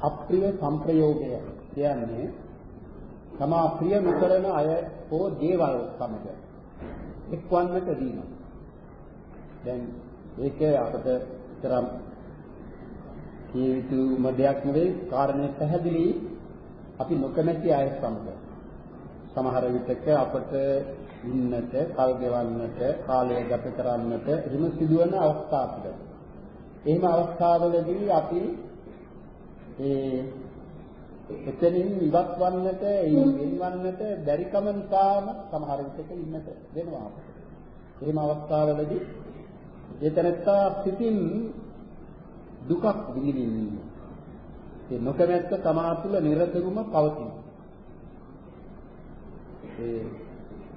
අප්‍රිය සංප්‍රයෝගය කියන්නේ තමා ප්‍රිය නොකරන අය හෝ දේවල් සමග එක්වන්නට දීම. දැන් ඒක අපිට තරම් කීයුතුම දෙයක් නෙවෙයි කාරණේ පැහැදිලි අපි නොකමැති අය සමග සමහර විටක අපට ඉන්නට, කල් ගෙවන්නට, කාලය ගත කරන්නට එහෙම සිදුවන අවස්ථා තිබෙනවා. එහෙම අවස්ථාවලදී අපි ඒ එතනින් ඉවත් වන්නට, ඒ වෙන්වන්නට බැරිකම නිසාම සමහර විටක ඉන්නට වෙනවා අපට. එහෙම අවස්ථාවලදී ඒ තැනත්තා සිතින් දුකක් විඳින්නේ. ඒ නොකමැත්ත තමා තුළ නිරතුරුවම පවතින. ඒ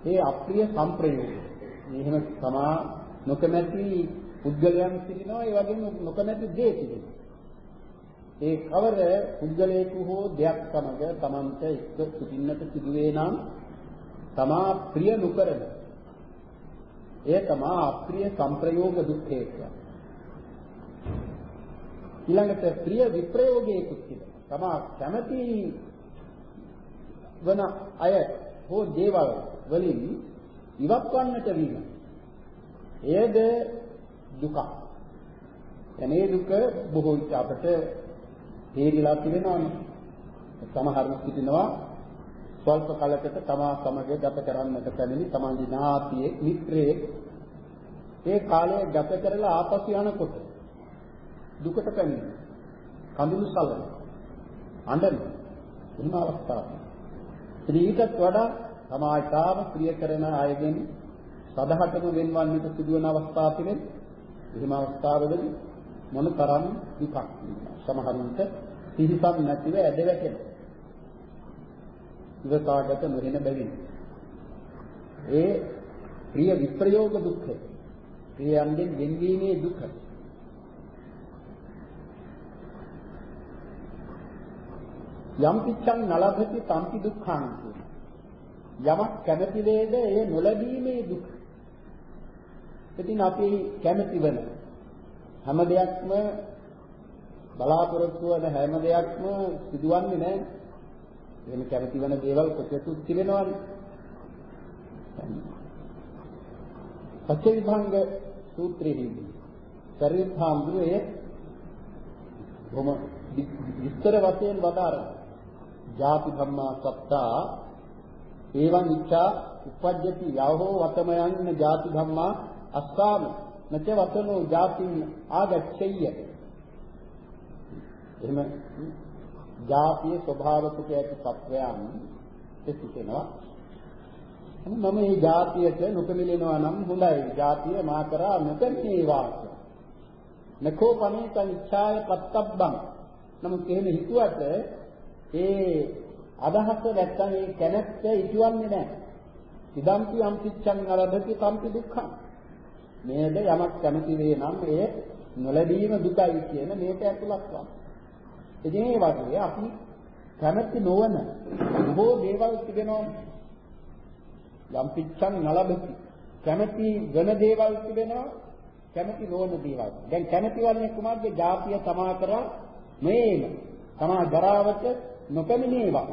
ඒ අප්‍රිය සංප්‍රයෝගය. එහෙම තමා නොකමැති පුද්ගලයන් සිටිනවා ඒ වගේම නොකමැති දේ සිටිනවා. ඒ කවර පුද්ගලයෙකු හෝ දෙයක් සමග තමන්ට එක්ක සිටින්නට සිදුවේ නම් තමා ප්‍රිය නොකරන එය තමා අප්‍රිය සංප්‍රයෝග දුක්ඛය ඊළඟට ප්‍රිය විප්‍රයෝගයකුත් තිබෙනවා. තමා කැමති වන අය හෝ දේවල් වලින් ඉවත් වන්නට වීම. එයද දුක. එනේ දුක බොහෝ විට අපට තේරිලා තිබෙනවානේ. සමහර සිටිනවා ස්වල්ප කලකට තමා සමග ගත කරන්නට පැමිණි තමන්ගේ ඥාතියේ මිත්‍රයේ ඒ කාලය ගත කරලා ආපසු යනකොට දුකට පැමිණෙනවා. කඳුළු සලන. අඬන. එහෙම අවස්ථාවක්. ඊටත් වඩා සමාජතාව ප්‍රිය කරන අයගෙන් සදහටම වෙන්වන්නට සිදුවන අවස්ථා පිළිබඳ එහෙම අවස්ථාවලදී මොන තරම් දුකක් සමහරුන්ට සිහිසම් නැතිව ඇද වැටෙන. ඉවසාගත නොහෙන බැවින්. ඒ ප්‍රිය විප්‍රයෝග දුක්ඛ. ප්‍රියයන්ගෙන් වෙන්වීමේ දුක. යම් පිච්ඡං නලභති සම්පි දුක්ඛං යමක් කැමති වේද එය නොලැබීමේ දුක. ඉතින් අපි කැමති වෙන හැම දෙයක්ම බලාපොරොත්තු වන හැම දෙයක්ම සිදුවන්නේ නැහැ. එහෙම කැමති වෙන දේවල් කොටසුත් තිබෙනවානේ. පච්චවිභංග සූත්‍රයේදී සරියත් හාමුදුරුවෝ බොහොම විස්තර වශයෙන් වදාරනවා. ජාති ධම්මා සත්තා එවං ඉච්ඡා උපජ්ජති යහෝ වතමයන් ජාති ධම්මා අස්සාම නච වතනෝ ජාතින් ආගච්ඡය එහෙම ජාතිය ස්වභාව තුක ඇති සත්වයන් සිටිනවා. මම මේ ජාතියට නොකමිලෙනවා නම් හොඳයි. ජාතිය මා කරා නොකමී වාක්‍ය. නකෝ පනේතං ඡාය පත්තබ්බං. නමුත් එහෙම හිතුවට ඒ අදහස නැත්තම් ඒ කැනැත්ත ඉතුවන්නේ නැහැ. ඉදම්පි අම්පිච්ඡං නලබති තම්පි දුක්ඛං. මේද යමක් කැමති වේ නම් ඒ නොලැබීම දුකයි කියන මේක ඇතුළත් වන්නේ. ඉතින් ඒ වගේ අපි කැමති නොවන බොහෝ දේවල් තිබෙනවා. යම්පිච්ඡං නලබති. කැමති වෙන දේවල් තිබෙනවා. කැමති නොවන දේවල්. දැන් කැමති වන්නේ කුමක්ද? ජාතිය තමා කරා මේම. තමා ජරාවට නොපැමිණේවා.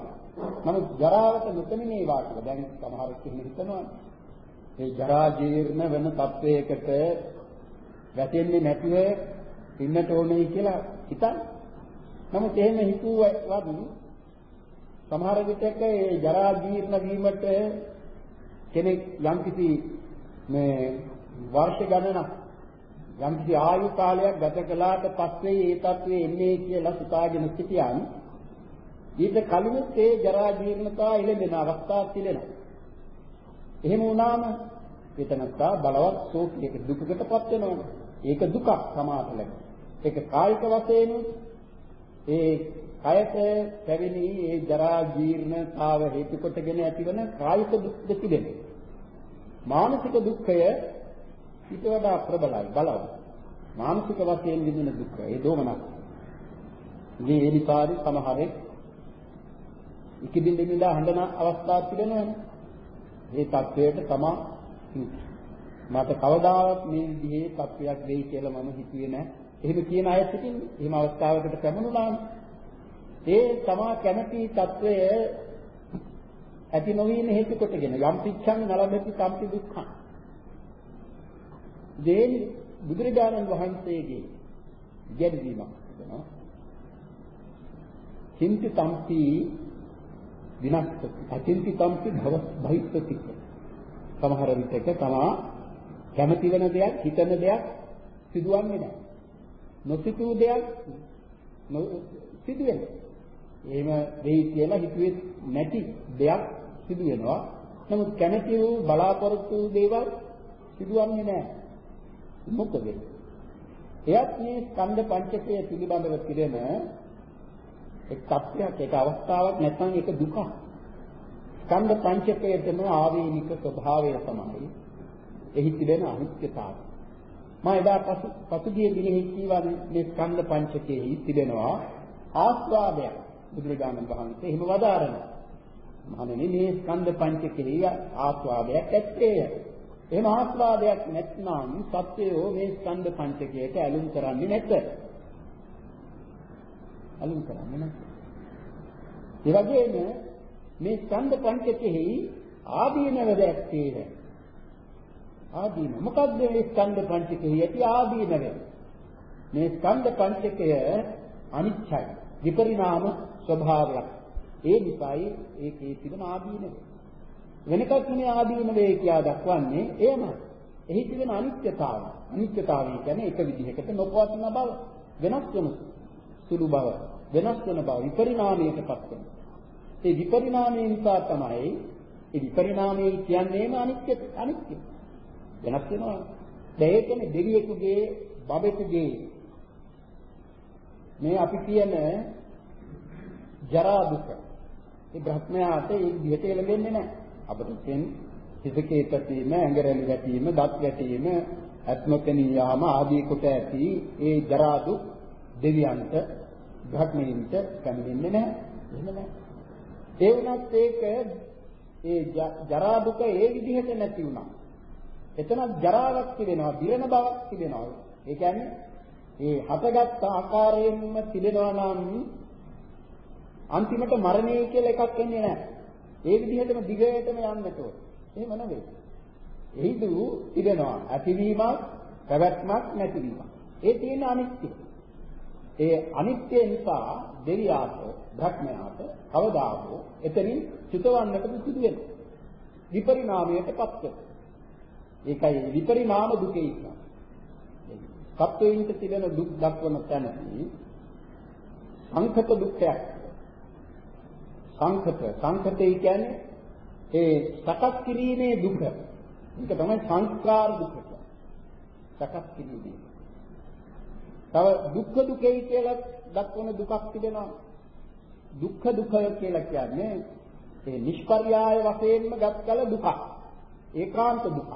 නමුත් ජරාවට නොපැමිණේවා කියලා දැන් සමහර කෙනෙක් හිතනවා. ඒ ජරා ජීර්ණ වෙන තත්වයකට වැටෙන්නේ නැතිව ඉන්නට ඕනේ කියලා හිතන. නමුත් එහෙම හිතුවත් සමහර විටක ඒ ජරා ජීර්ණ වීමට කෙනෙක් යම්කිසි මේ වර්ෂ ගණනක් යම්කිසි ආයු කාලයක් ගත කළාට පස්සේ ඒ තත්ත්වයේ එන්නේ කියලා සිතාගෙන සිටියන් ඊට කලිනුත් ඒ ජරා ජීර්ණතා ඉලෙන අවස්ථා තිබෙනවා. එහෙම වුණාම එතනත්තා බලවත් ශෝකයක දුකකටපත් වෙනවා. ඒක දුකක් සමාතලක. ඒක කායික වශයෙන් ඒ කයට පැවිලි ඒ ජරා ජීර්ණතාව හේතු කොටගෙන ඇතිවන කායික දුක් දෙක තිබෙනවා. මානසික දුක්ඛය ඊට වඩා ප්‍රබලයි බලවත්. මානසික වශයෙන් විඳින දුක්ඛ ඒ දෝමනක්. මේ එනිපාරි සමහරෙක් ඉක්දින් දෙමින්දා හඬන අවස්ථාවක් තිබෙනවනේ. මේ தത്വයට තමා මට කවදාවත් මේ විදිහේ தත්වයක් වෙයි කියලා මම හිතුවේ නැහැ. එහෙම කියන අයත් ඉතින් එහෙම අවස්ථාවකට පැමුණාම ඒ තමා කැමති తත්වය ඇති නොවීම හේතු කොටගෙන යම් පිච්ඡන් නලමෙති සම්පි දුක්ඛං. දේනි බුදුරජාණන් වහන්සේගේ ගැදීමක් වෙනවා. කිංති තම්පි විනස්සති. අකිංති තම්පි භව භවිස්සති. සමහර විටක තමා කැමති වෙන දෙයක් හිතන දෙයක් සිදුවන්නේ නැහැ. නොසිතූ දෙයක් සිදු වෙනවා. එහෙම වෙයි කියලා හිතුවේ නැති දෙයක් සිදු වෙනවා. නමුත් කැමති වූ බලාපොරොත්තු වූ දේවල් සිදුවන්නේ නැහැ. මොකද එයත් මේ ස්කන්ධ පංචකය පිළිබඳව පිළිම එක් තත්ත්වයක් ඒක අවස්ථාවක් නැත්නම් ඒක දුකක්. ස්කන්ධ පංචකයේම ආවේනික ස්වභාවය තමයි එහි තිබෙන අනිත්‍යතාවය. මම එදා පසු පසුගිය දිනෙහි කියවන මේ ස්කන්ධ පංචකයේ තිබෙනවා ආස්වාදයක්. බුදුරජාණන් වහන්සේ එහෙම වදාරනවා. මහණෙනි මේ ස්කන්ධ පංචකයේ ආස්වාදයක් ඇත්තේය. එහෙම ආස්වාදයක් නැත්නම් සත්‍යෝ මේ ස්කන්ධ පංචකයට ඇලුම් කරන්නේ නැත. ඇලුම් කරන්නේ නැත. ඒ වගේම මේ ස්කන්ධ පංචකෙහි ආදීනව දැක්කේද? ආදීන. මොකද්ද මේ ස්කන්ධ පංචකෙහි ඇති ආදීනව? මේ ස්කන්ධ පංචකය අනිත්‍යයි. විපරිණාම ස්වභාවයක්. ඒ නිසායි ඒකේ තිබෙන ආදීනව. වෙනකක් නෙමෙයි ආදීනවේ කියා දක්වන්නේ එයම. එහි තිබෙන අනිත්‍යතාවය. අනිත්‍යතාවය කියන්නේ එක විදිහකට නොපවතින බව, වෙනස් වෙන සුළු බව, වෙනස් වෙන බව, විපරිණාමයටපත් වෙන. ඒ විපරිණාමය නිසා තමයි ඒ විපරිණාමය කියන්නේම අනිත්‍ය අනිත්‍ය. වෙනස් වෙනවා. ඒ කියන්නේ දෙවියෙකුගේ බබෙකුගේ මේ අපි කියන ජරා දුක. ඒ බ්‍රහ්මයාට ඒ විදිහට එළඹෙන්නේ නැහැ. අපිට තෙන් හිසකේ පැතීම, ඇඟරැලි වැටීම, දත් වැටීම, අත්මකණී යාම ආදී කොට ඇති ඒ ජරා දුක් දෙවියන්ට භක්මීන්ට පැමිණෙන්නේ නැහැ. එහෙම නැහැ. ඒ වුණත් ඒක ඒ ජරා දුක ඒ විදිහට නැති වුණා. එතන ජරාවක් තිබෙනවා, දිරණ බවක් තිබෙනවා. ඒ කියන්නේ ඒ හටගත් ආකාරයෙන්ම තිබෙනවා නම් අන්තිමට මරණය කියලා එකක් එන්නේ නැහැ. ඒ විදිහටම දිගටම යන්නට ඕන. එහෙම නෙවෙයි. එහිදු තිබෙනවා ඇතිවීමක්, පැවැත්මක්, නැතිවීමක්. ඒ තියෙන අනිත්‍ය. ඒ අනිත්‍ය නිසා දෙවියාට, භක්මයාට කවදාහෝ එතනින් චුතවන්නට සිදු වෙනවා. විපරිණාමයටපත් වෙනවා. ඒකයි විපරිණාම දුකේ කියන්නේ. සත්වයින්ට තිබෙන දුක් දක්වන තැනදී සංකත දුක්ඛයක් සංකත සංකතේ කියන්නේ ඒ සකස් කිරීමේ දුක. ඒක තමයි සංස්කාර දුක. සකස් කිරීමේ. තව දුක්ඛ දුකයි කියලා දක්වන දුකක් තිබෙනවා. දුක්ඛ දුක කියලා කියන්නේ ඒ නිෂ්පර්යාය වශයෙන්ම ගත් කල දුක. ඒකාන්ත දුක.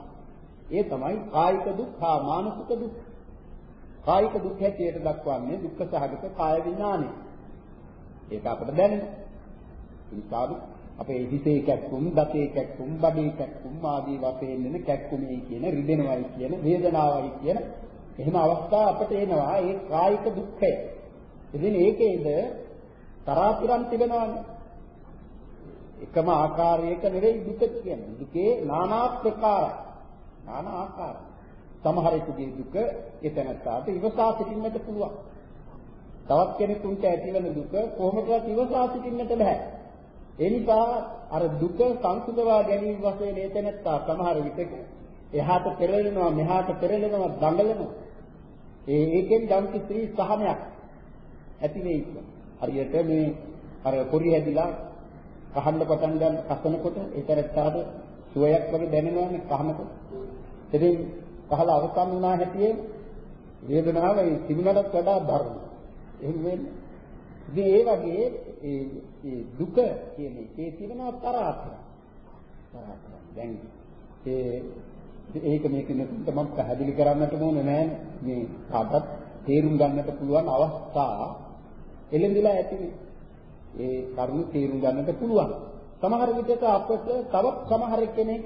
ඒ තමයි කායික දුක් හා මානසික දුක්. කායික දුක් හැටියට දක්වන්නේ දුක්ඛ සහගත කාය විඥානය. ඒක අපට දැනෙනවා. නිසාදු අපේ හිතේ කැක්කුම්, දතේ කැක්කුම්, බඩේ කැක්කුම් ආදී වශයෙන් වෙන කැක්කුමේ කියන රිදෙනවයි කියන වේදනාවයි කියන එහෙම අවස්ථා අපට එනවා ඒ කායික දුක්ඛය. ඉතින් ඒකේද තරාතිරම් තිබෙනවානේ. එකම ආකාරයක නෙවෙයි දුක කියන්නේ. දුකේ নানা ප්‍රකාර. নানা ආකාර. සමහරෙකුගේ දුක එතනට ඉවසා සිටින්නට පුළුවන්. තවත් කෙනෙකුට ඇතිවන දුක කොහොමදවත් ඉවසා සිටින්නට බෑ. ඒ නිසා අර දුක සංසුදවා ගැනීම වශයෙන් එතනත්තා සමහර විටක එහාට පෙරලෙනවා මෙහාට පෙරලෙනවා දඟලනවා. ඒ ඒකෙන් ධම්ති ශ්‍රී සහනයක් ඇති වෙයි හරියට මේ අර පොරි හැදිලා කහන්න පටන් ගන්න කසනකොට ඒතරත්තාට සුවයක් වගේ දැනෙනවානේ කහනකොට. ඉතින් කහලා අවසන් වුණා හැටියේ වේදනාව ඒ තිබුණටත් වඩා දරුණු. එහෙම වෙන්නේ. ඉතින් ඒ වගේ ඒ ඒ දුක කියන එකේ තිබෙන තරාතර. තරාතර. දැන් ඒ ඒක මේක නෙතුන්ට මම පැහැදිලි කරන්නට ඕනේ නෑ මේ කාටත් තේරුම් ගන්නට පුළුවන් අවස්ථා එළඹිලා ඇතිනේ. ඒ කරුණු තේරුම් ගන්නට පුළුවන්. සමහර විටක අපට තවත් සමහර කෙනෙක්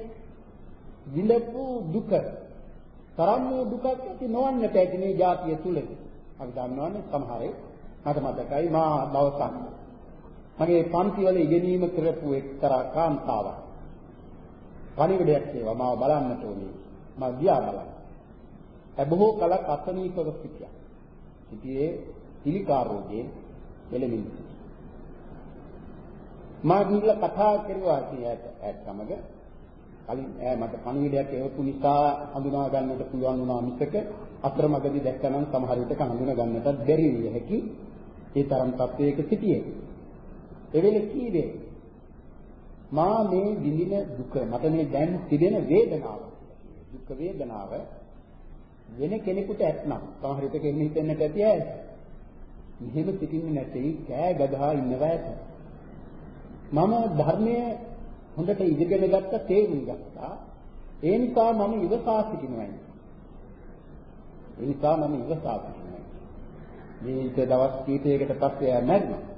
විඳපු දුක තරම් වූ දුකක් ඇති නොවන්නට ඇති මේ જાතිය තුලදී. අපි දන්නවනේ සමහරේ මට මතකයි මා දවසක් මගේ පන්තිවල ඉගෙනීම කරපු එක්තරා කාන්තාවක්. පණිවිඩයක් ඒවා මාව බලන්නට ඕනේ. මා ගියා බලන්න. ඒ බොහෝ කලක් අසනීපව සිටියා. සිටියේ පිළිකා රෝගයෙන් එළමින්. මා ගිහිල්ලා කතා කරුවා කියයට ඈත් සමග කලින් ඈ මට පණිවිඩයක් එවපු නිසා හඳුනා ගන්නට පුළුවන් වුණා මිසක අතරමඟදී දැක්කනම් සමහර විටක හඳුනා ගන්නටත් බැරි විය හැකි ඒ තරම් තත්වයක සිටියේ. එවෙලේ කීවේ මා මේ විඳින දුක මට මේ දැන් තිබෙන වේදනාව දුක් වේදනාව වෙන කෙනෙකුට ඇත්නම් සමහර විටක එන්න හිතෙන්නට ඇති අය මෙහෙම සිටින්නේ නැtei කෑ ගගහා ඉන්නවා ඇත. මම ධර්මයේ හොඳට ඉගෙන ගත්ත තේරුම් ගත්තා ඒ නිසා මම ඉවසා සිටිනවා ඒ නිසා මම ඉවසා සිටිනවා මේ දවස් කීපයකට පස්සේ මැරුණා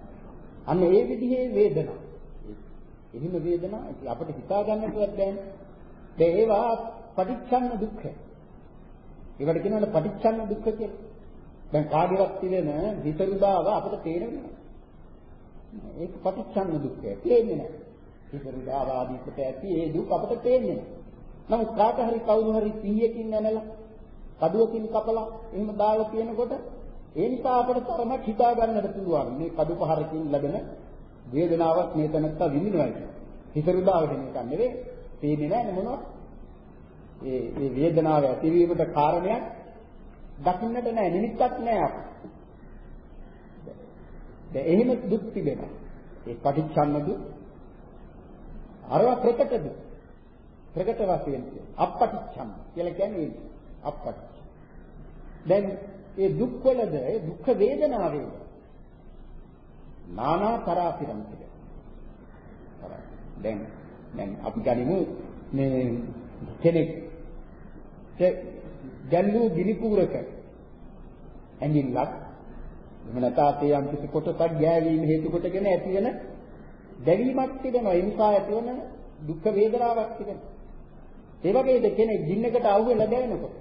අන්න ඒ විදිහේ වේදනා. එහෙම වේදනා අපිට හිතා ගන්නටවත් බෑනේ. ඒ ඒවා පටිච්චන්න දුක්ඛ. ඒකට කියනවා පටිච්චන්න දුක්ඛ කියලා. දැන් කාගේවත් තිබෙන විතරුදාව අපිට තේරෙන්නේ නැහැ. ඒක පටිච්චන්න දුක්ඛය. තේන්නේ නැහැ. විතරුදාව ආදී කොට ඇති ඒ දුක් අපිට තේන්නේ නැහැ. නමුත් කාට හරි කවුරු හරි 100කින් නැනලා කඩුවකින් කපලා එහෙම දාලා තියෙනකොට ඒ නිසා අපිට තරමක් හිතා ගන්නට පුළුවන් මේ කඩු පහරකින් ලැබෙන වේදනාවක් මේ තැනත්තා විඳිනවා කියන්නේ. හිතරුදාව වෙන එකක් නෙවෙයි. තේන්නේ නැහැ මොනවද? ඒ ඒ වේදනාව ඇතිවීමට කාරණයක් දකින්නට නැහැ නිමිත්තක් නැහැ අපිට. දැන් එහෙම දුක් තිබෙනවා. ඒ පටිච්චන්න දුක් අරවා ප්‍රකට දුක්. ප්‍රකට වශයෙන් අපටිච්චම් කියලා කියන්නේ අපටිච්ච. දැන් ඒ දුක්වලද ඒ දුක් වේදනාවේ නානා තරාතිරම් තිබෙනවා. දැන් දැන් අපි ගනිමු මේ කෙනෙක් ගැල්ලු ගිනිපුරක ඇඟිල්ලක් එහෙම නැත්නම් යම් කිසි කොටසක් ගෑවීම හේතු කොටගෙන ඇතිවෙන දැවීමක් තිබෙනවා ඒ නිසා ඇතිවන දුක් වේදනාවක් තිබෙනවා ඒ වගේද කෙනෙක් ජින්නකට අහුවෙලා දැවෙනකොට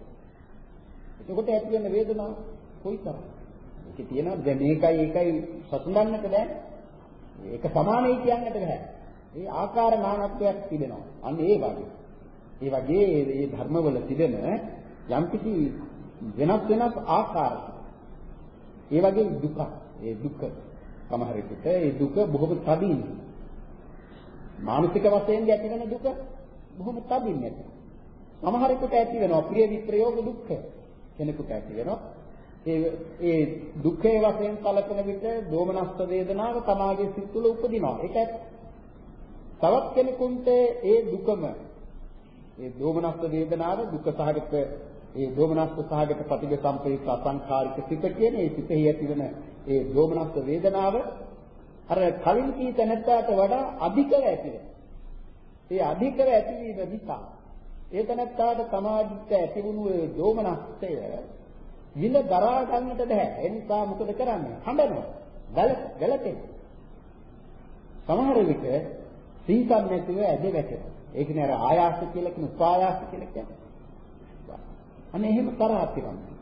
එතකොට ඇති වෙන වේදනාව කොයිතරම්. ඒකේ තියෙනවා දැන් මේකයි ඒකයි සතුටන්නට බෑ. ඒක සමානයි කියන්නට බෑ. ඒ ආකාර නානත්වයක් තිබෙනවා. අන්න ඒ වගේ. ඒ වගේ මේ ධර්මවල තිබෙන යම්කිසි වෙනස් වෙනස් ආකාර. ඒ වගේ දුක. ඒ දුක සමහර විට ඒ දුක බොහොම තදින්. මානසික වශයෙන් ඇති වෙන දුක බොහොම තදින් ඇති. සමහරෙකුට ඇති වෙනවා ප්‍රිය විප්‍රයෝග දුක්ඛ. කෙනෙකුට ඇති වෙනවා. ඒ ඒ දුක්ඛේ වශයෙන් කලකන විට දෝමනස්ස වේදනාව තමාගේ සිත් තුළ උපදිනවා. ඒක තවත් කෙනෙකුට ඒ දුකම ඒ දෝමනස්ස වේදනාව දුක සහගත ඒ දෝමනස්ස සහගත ප්‍රතිබ සම්පේත අසංඛාරික සිත කියන ඒ සිතෙහි ඇතිවන ඒ දෝමනස්ස වේදනාව අර කලින් කී තැනට වඩා අධිකව ඇති වෙනවා. ඒ අධිකව ඇතිවීම නිසා ඒ තනත්තාට සමාජිත ඇතිවුණු ඒ දෝමනස්ය විඳ දරා ගන්නට බෑ. ඒ නිසා මොකද කරන්නේ? හඬනවා. ගල ගලතේ. සමහර විට සීකම් නැතිව ඇද වැටෙනවා. ඒ කියන්නේ අර ආයාස කියලා කියන උපායාස කියලා කියන්නේ. අනේ එහෙම තරහා තිරන්නේ.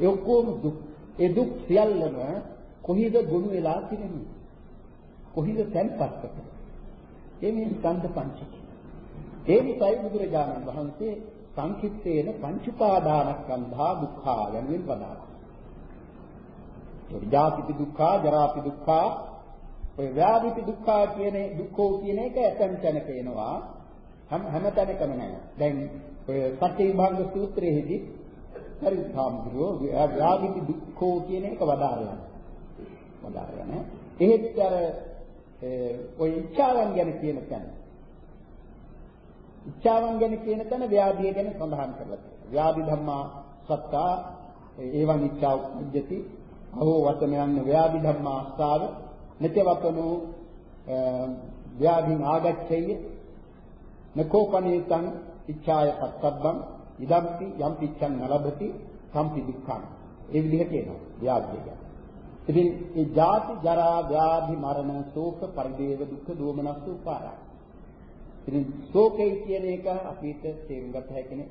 ඒ ඔක්කොම දුක්. ඒ දුක් සියල්ලම කොහිද ගොනු වෙලා තිබෙන්නේ? කොහිද තැන්පත් කරන්නේ? ඒ මේ ස්කන්ධ පංචකය. ඒ නිසායි බුදුරජාණන් වහන්සේ සංකිට්ඨේන පංච උපාදානස්කන්ධා දුක්ඛා යනුවෙන් වදාළා. ඒ ජාතිපි දුක්ඛා, ජරාපි දුක්ඛා, ඔය ව්‍යාධිපි දුක්ඛා කියන දුක්ඛෝ කියන එක ඇතන් තැනක එනවා. හැම හැම තැනකම නෑ. දැන් ඔය සත්‍ය විභංග සූත්‍රයේදී පරිධාම්බුරෝ ව්‍යාධිපි දුක්ඛෝ කියන එක වදාළා. වදාළා නේ. එහෙත් අර ඔය ඉච්ඡාවන් ගැන කියන තැන ඉච්ඡාවන් ගැන කියන තැන ව්‍යාධිය ගැන සඳහන් කරලා තියෙනවා. ව්‍යාධි ධම්මා සත්තා ඒවං ඉච්ඡා උද්ජති අහෝ වතනයන් ව්‍යාධි ධම්මා අස්සාව නචවතනෝ ව්‍යාධින් ආගච්ඡය නකෝපනීතං ඉච්ඡාය පත්තබ්බං ඉදම්පි යම් පිච්ඡන් නලබති සම්පි දුක්ඛං ඒ විදිහට එනවා ව්‍යාධිය ගැන. ඉතින් ඒ ජාති ජරා ව්‍යාධි මරණ ශෝක පරිදේව දුක්ඛ දෝමනස් උපාරයි ඉතින් ශෝකේ කියන එක අපිට තේරුම් ගත හැකිනේ.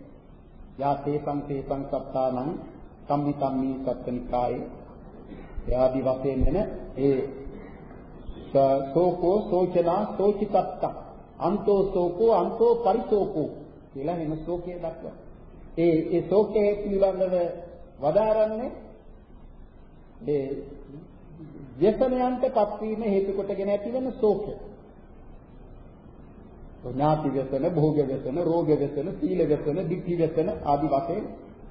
යා තේසං තේසං සත්තානං කම්මි කම්මි සත්තනිකායේ එයාදි වශයෙන් වෙන ඒ සෝකෝ සෝචනා සෝචිතත්ත අන්තෝ සෝකෝ අන්තෝ පරිසෝකෝ කියලා වෙන ශෝකය දක්වනවා. ඒ ඒ ශෝකයේ පිළිබඳව වදාරන්නේ ඒ ව්‍යසනයන්ට පත්වීම හේතු කොටගෙන ඇතිවන ශෝකය. ඥාති ව්‍යසන, භෝග ව්‍යසන, රෝග ව්‍යසන, සීල ව්‍යසන, ditthi ව්‍යසන ආදී වශයෙන්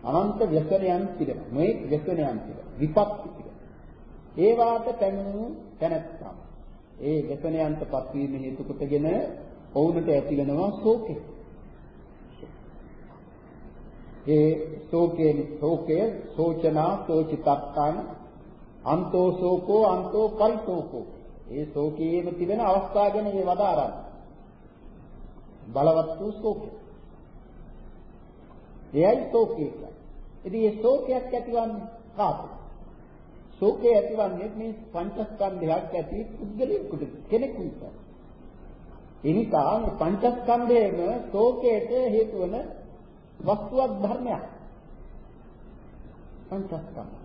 අනන්ත ව්‍යසනයන් තිබෙනවා. මේ ව්‍යසනයන් තිබෙනවා. විපත්ති තිබෙනවා. ඒ වාට පැමිණු තැනැත්තා. ඒ ව්‍යසනයන්ට පත්වීම හේතු කොටගෙන ඔවුන්ට ඇතිවෙනවා ශෝකය. ඒ ශෝකයේ ශෝකය සෝචනා සෝචිතත්තාන අන්තෝ ශෝකෝ අන්තෝ පරිශෝකෝ. ඒ ශෝකයේම තිබෙන අවස්ථා ගැන මේ වදාරන්නේ බලවත් වූ ශෝකය. එයයි ශෝකය කියන්නේ. ඉතින් මේ ශෝකයක් ඇතිවන්නේ කාටද? ශෝකය ඇතිවන්නේ මේ පංචස්කන්ධයක් ඇති පුද්ගලයෙකුට කෙනෙකුට. එනිසා මේ පංචස්කන්ධයේම ශෝකයට හේතු වන වස්තුවක් ධර්මයක්. පංචස්කන්ධ.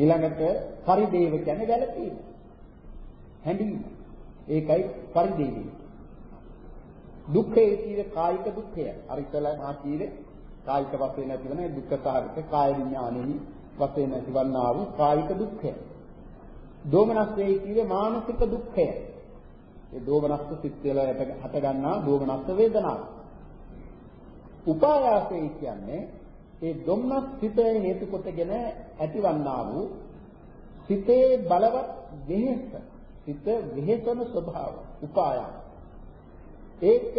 ඊළඟට පරිදේව කියන්නේ වැළපීම. හැඬීම ඒකයි පරිදේවි. දුක්ඛය කියන්නේ කායික දුක්ඛය. අර ඉතලා මා කීවේ කායික වශයෙන් නැතිවන දුක්ඛ සාගත කාය විඥානෙහි වශයෙන් නැතිවන්නා වූ කායික දුක්ඛය. දෝමනස් වේ කියන්නේ මානසික දුක්ඛය. ඒ දෝමනස්ස සිත් වල හට ගන්නා දෝමනස්ස වේදනාව. උපායාසය කියන්නේ ඒ ධම්මස් සිත හේතු කොටගෙන ඇතිවන්නා වූ සිතේ බලවත් වෙහෙස සිත වෙහෙසන ස්වභාව උපායන ඒක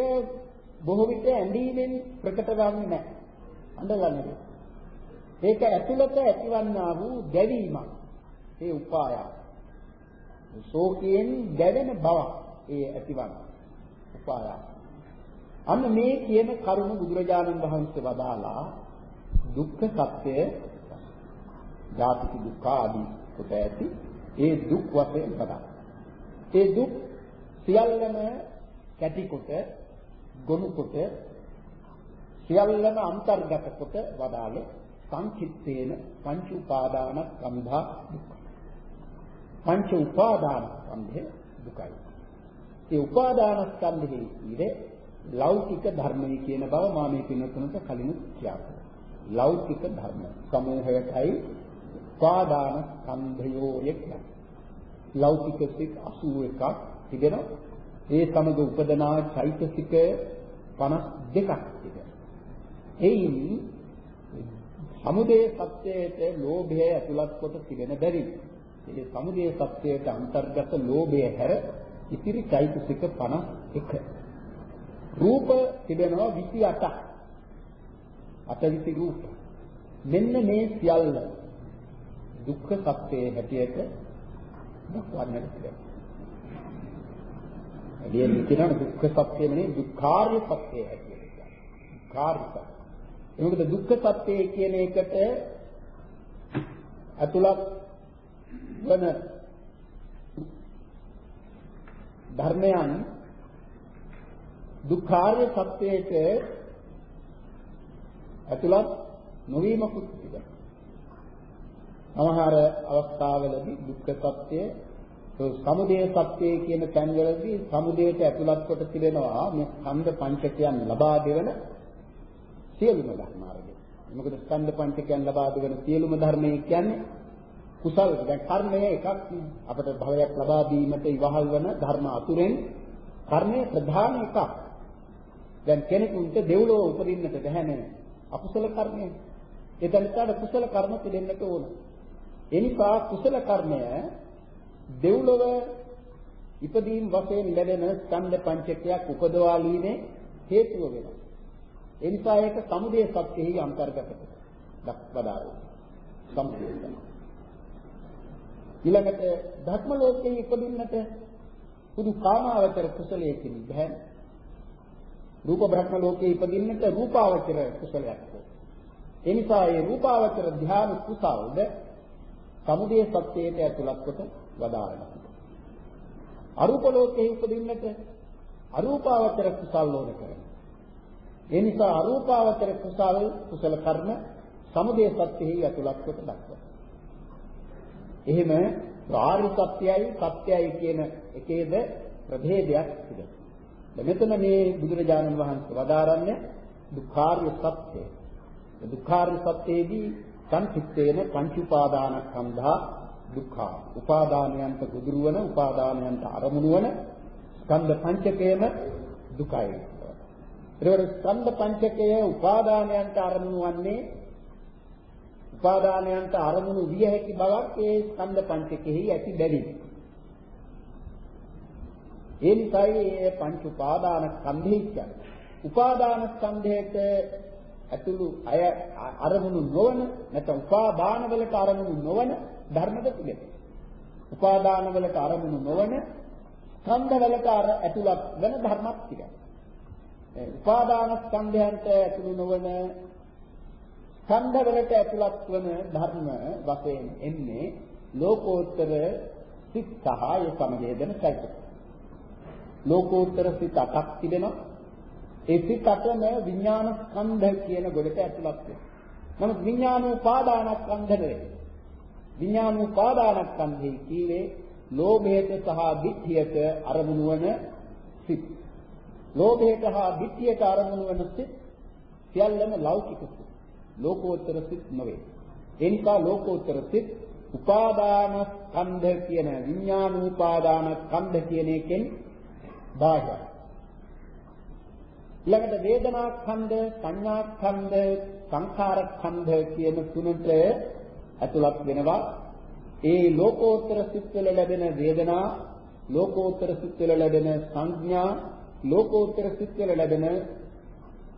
බොහෝ විට ඇඳීමෙන් ප්‍රකට වෙන්නේ නැහැ. අඳගන්නේ. ඒක ඇතුළත ඇතිවන්නා වූ දැවීමක්. ඒ උපායන ශෝකයෙන් දැවෙන බව ඒ ඇතිවන උපායන අන්න මේ කියන කරුණ බුදුරජාණන් වහන්සේ වදාලා දුක්ඛ සත්‍ය ජාතික දුක්ඛ ආදී කොට ඇති ඒ දුක් වශයෙන් පදා. ඒ දුක් සියල්ලම කැටි කොට ගොනු කොට සියල්ලම අන්තර්ගත කොට වදාළේ සංකිට්ඨේන පංච උපාදාන සම්භා දුක්ඛ. පංච උපාදාන සම්භේ දුකයි. ඒ උපාදාන ස්කන්ධෙහි ඉරේ ලෞකික ධර්මයේ කියන බව මා මේ පින්නතුන්ට කලින් කියා ලෞකික ධර්ම සමූහයටයි උපාදාන ස්කන්ධයෝ කියන්නේ. ලෞකික සිත් 81ක් තිබෙනවා. ඒ සමග උපදනා චෛතසික 52ක් තිබෙනවා. එයින් සමුදේ සත්‍යයට ලෝභය ඇතුළත් කොට තිබෙන බැරි. ඒ සමුදේ සත්‍යයට අන්තර්ගත ලෝභය හැර ඉතිරි චෛතසික 51. රූප තිබෙනවා 28ක්. අටවිසි රූප. මෙන්න මේ සියල්ල දුක්ඛ සත්‍යයේ හැටියට දක්වන්නට තිබෙනවා. එළියෙන් කියන දුක්ඛ සත්‍ය නෙමෙයි දුක්ඛාර්ය සත්‍යය හැටියට. දුක්ඛාර්ය සත්‍ය. එමුකද දුක්ඛ සත්‍ය කියන එකට අතුලක් වන ධර්මයන් දුක්ඛාර්ය සත්‍යයට ඇතුළත් නොවීමකුත් තිබෙනවා. සමහර අවස්ථාවලදී දුක්ඛ සත්‍ය සමුදය සත්‍ය කියන තැන්වලදී සමුදයට ඇතුළත් කොට තිබෙනවා මේ ස්කන්ධ පංචකයන් ලබා දෙවන සියලුම ධර්මාර්ගය. මොකද ස්කන්ධ පංචකයන් ලබා දෙවන සියලුම ධර්මයේ කියන්නේ කුසල් දැන් කර්මය එකක් අපට භවයක් ලබා දීමට ඉවහල් වන ධර්ම අතුරෙන් කර්මය ප්‍රධාන එකක්. දැන් කෙනෙකුට දෙව්ලොව උපදින්නට බැහැ අකුසල කර්මය. එතනට කුසල කර්ම පිළිෙන්නට ඕන. ඒ නිසා කුසල කර්මය දෙව්ලොව ඉපදීම් වශයෙන් ලැබෙන ස්කන්ධ පංචකයක් උපදවාලීමේ හේතුව වෙනවා. ඒ නිසා ඒක සමුදය සත්‍යෙහි අන්තර්ගත දක්වදාරෝ. සමුදය. ඊළඟට ධර්ම ලෝකයේ ඉපදින්නට පුදු කාමාවචර කුසලයකින් බෑ. රූප බ්‍රහ්ම ලෝකයේ ඉපදින්නට රූපාවචර කුසලයක්. ඒ නිසා මේ රූපාවචර ධ්‍යාන කුසල්ද සමුදය සත්‍යයට ඇතුළත් කොට වදාරනවා. අරූප ලෝකයේ ඉපදින්නට අරූපාවචර කුසල් ඕන කරනවා. ඒ නිසා අරූපාවචර කුසල් කුසල කර්ම සමුදය සත්‍යෙහි ඇතුළත් කොට දක්වනවා. එහෙම ආර්ය සත්‍යයයි සත්‍යයයි කියන එකේද ප්‍රභේදයක් තිබෙනවා. මෙතන මේ බුදුරජාණන් වහන්සේ වදාරන්නේ දුක්ඛාර්ය සත්‍යය. දුක්ඛාර්ය සත්‍යයේදී සංකිට්ඨේන පංච උපාදානස්කන්ධා දුක්ඛ. උපාදානයන්ට ගුදුරු වන උපාදානයන්ට අරමුණු වන ස්කන්ධ පංචකයම දුකයි. ඒවල ස්කන්ධ පංචකය උපාදානයන්ට අරමුණු වන්නේ උපාදානයන්ට අරමුණු විය හැකි බවක් ඒ ස්කන්ධ පංචකෙහි ඇති බැරි. ඒ නිසායි මේ පංච උපාදාන ස්කන්ධය කියන්නේ. උපාදාන ස්කන්ධයට ඇතුළු අය අරමුණු නොවන නැත්නම් උපාදාන වලට අරමුණු නොවන ධර්මද තිබෙනවා. උපාදාන වලට අරමුණු නොවන ස්කන්ධ වලට ඇතුළත් වෙන ධර්මත් තිබෙනවා. උපාදාන ස්කන්ධයන්ට ඇතුළු නොවන ස්කන්ධ වලට ඇතුළත් වන ධර්ම වශයෙන් එන්නේ ලෝකෝත්තර සිත් සහාය සමවේදන සයිත. ලෝකෝත්තර සිත් අටක් තිබෙනවා. ඒ සිත් අටම විඥාන ස්කන්ධ කියන ගොඩට ඇතුළත් වෙනවා. නමුත් විඥාන උපාදානස්කන්ධ නෙවෙයි. විඥාන උපාදානස්කන්ධය කීවේ ලෝභයට සහ ditthියට අරමුණු වන සිත්. ලෝභයට හා ditthියට අරමුණු වන සිත් සියල්ලම ලෞකික සිත්. ලෝකෝත්තර සිත් නොවේ. ඒ නිසා ලෝකෝත්තර සිත් උපාදාන ස්කන්ධ කියන විඥාන උපාදාන ස්කන්ධ කියන එකෙන් බාහිරයි. ඊළඟට වේදනා ස්කන්ධ, සංඥා ස්කන්ධ, සංඛාර ස්කන්ධ කියන තුනට ඇතුළත් වෙනවා. ඒ ලෝකෝත්තර සිත්වල ලැබෙන වේදනා, ලෝකෝත්තර සිත්වල ලැබෙන සංඥා, ලෝකෝත්තර සිත්වල ලැබෙන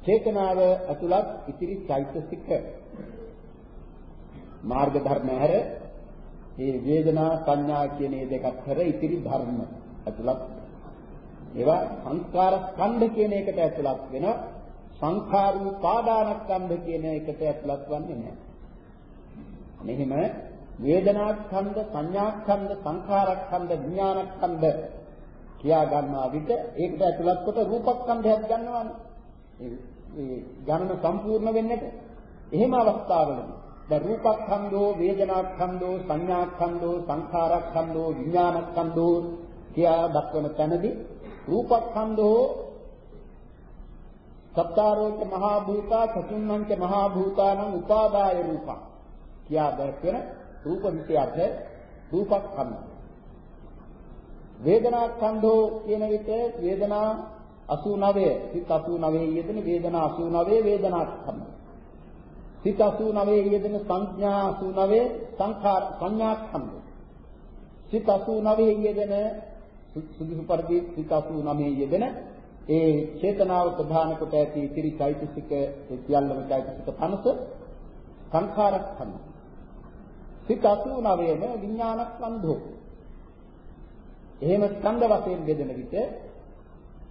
චේතනාව ඇතුළත් ඉතිරි චෛතසික මාර්ග ධර්ම හැර මේ වේදනා සංඥා කියන මේ දෙකත් හැර ඉතිරි ධර්ම ඇතුළත් ඒවා සංස්කාර ස්කන්ධ කියන එකට ඇතුළත් වෙන සංඛාර උපාදානස්කන්ධ කියන එකට ඇතුළත් වන්නේ නැහැ. මෙහිම වේදනාස්කන්ධ සංඥාස්කන්ධ සංඛාරස්කන්ධ විඥානස්කන්ධ කියා ගන්නා විට ඒකට ඇතුළත් කොට රූපස්කන්ධයක් ගන්නවානේ. ඒ ගණන සම්පූර්ණ වෙන්නට එහෙම අවස්ථාවලදී දැන් රූපස්කන්ධෝ වේදනාස්කන්ධෝ සංඥාස්කන්ධෝ සංඛාරස්කන්ධෝ විඥානස්කන්ධෝ කියා දක්වන තැනදී රූපස්කන්ධෝ සත්තාරෝච මහා භූතා චතුන්නංච මහා භූතානං උපාදාය රූපං. කියා දැක්වෙන රූප 28 රූපස්කන්ධ. වේදනා ස්කන්ධෝ කියන විට වේදනා 89 සිත 89 යෙදෙන වේදනා 89 වේදනා ස්කන්ධ සිත 89 යෙදෙන සංඥා 89 සංඛාර සංඥා ස්කන්ධ සිත 89 යෙදෙන සුදුසු පරිදි සිත 89 යෙදෙන ඒ චේතනාව ප්‍රධාන කොට ඇති ඉතිරි චෛතසික ඒ සියල්ලම චෛතසික 50 සංඛාර ස්කන්ධ සිත 89ම විඥාන ස්කන්ධෝ එහෙම ස්කන්ධ වශයෙන් බෙදෙන විට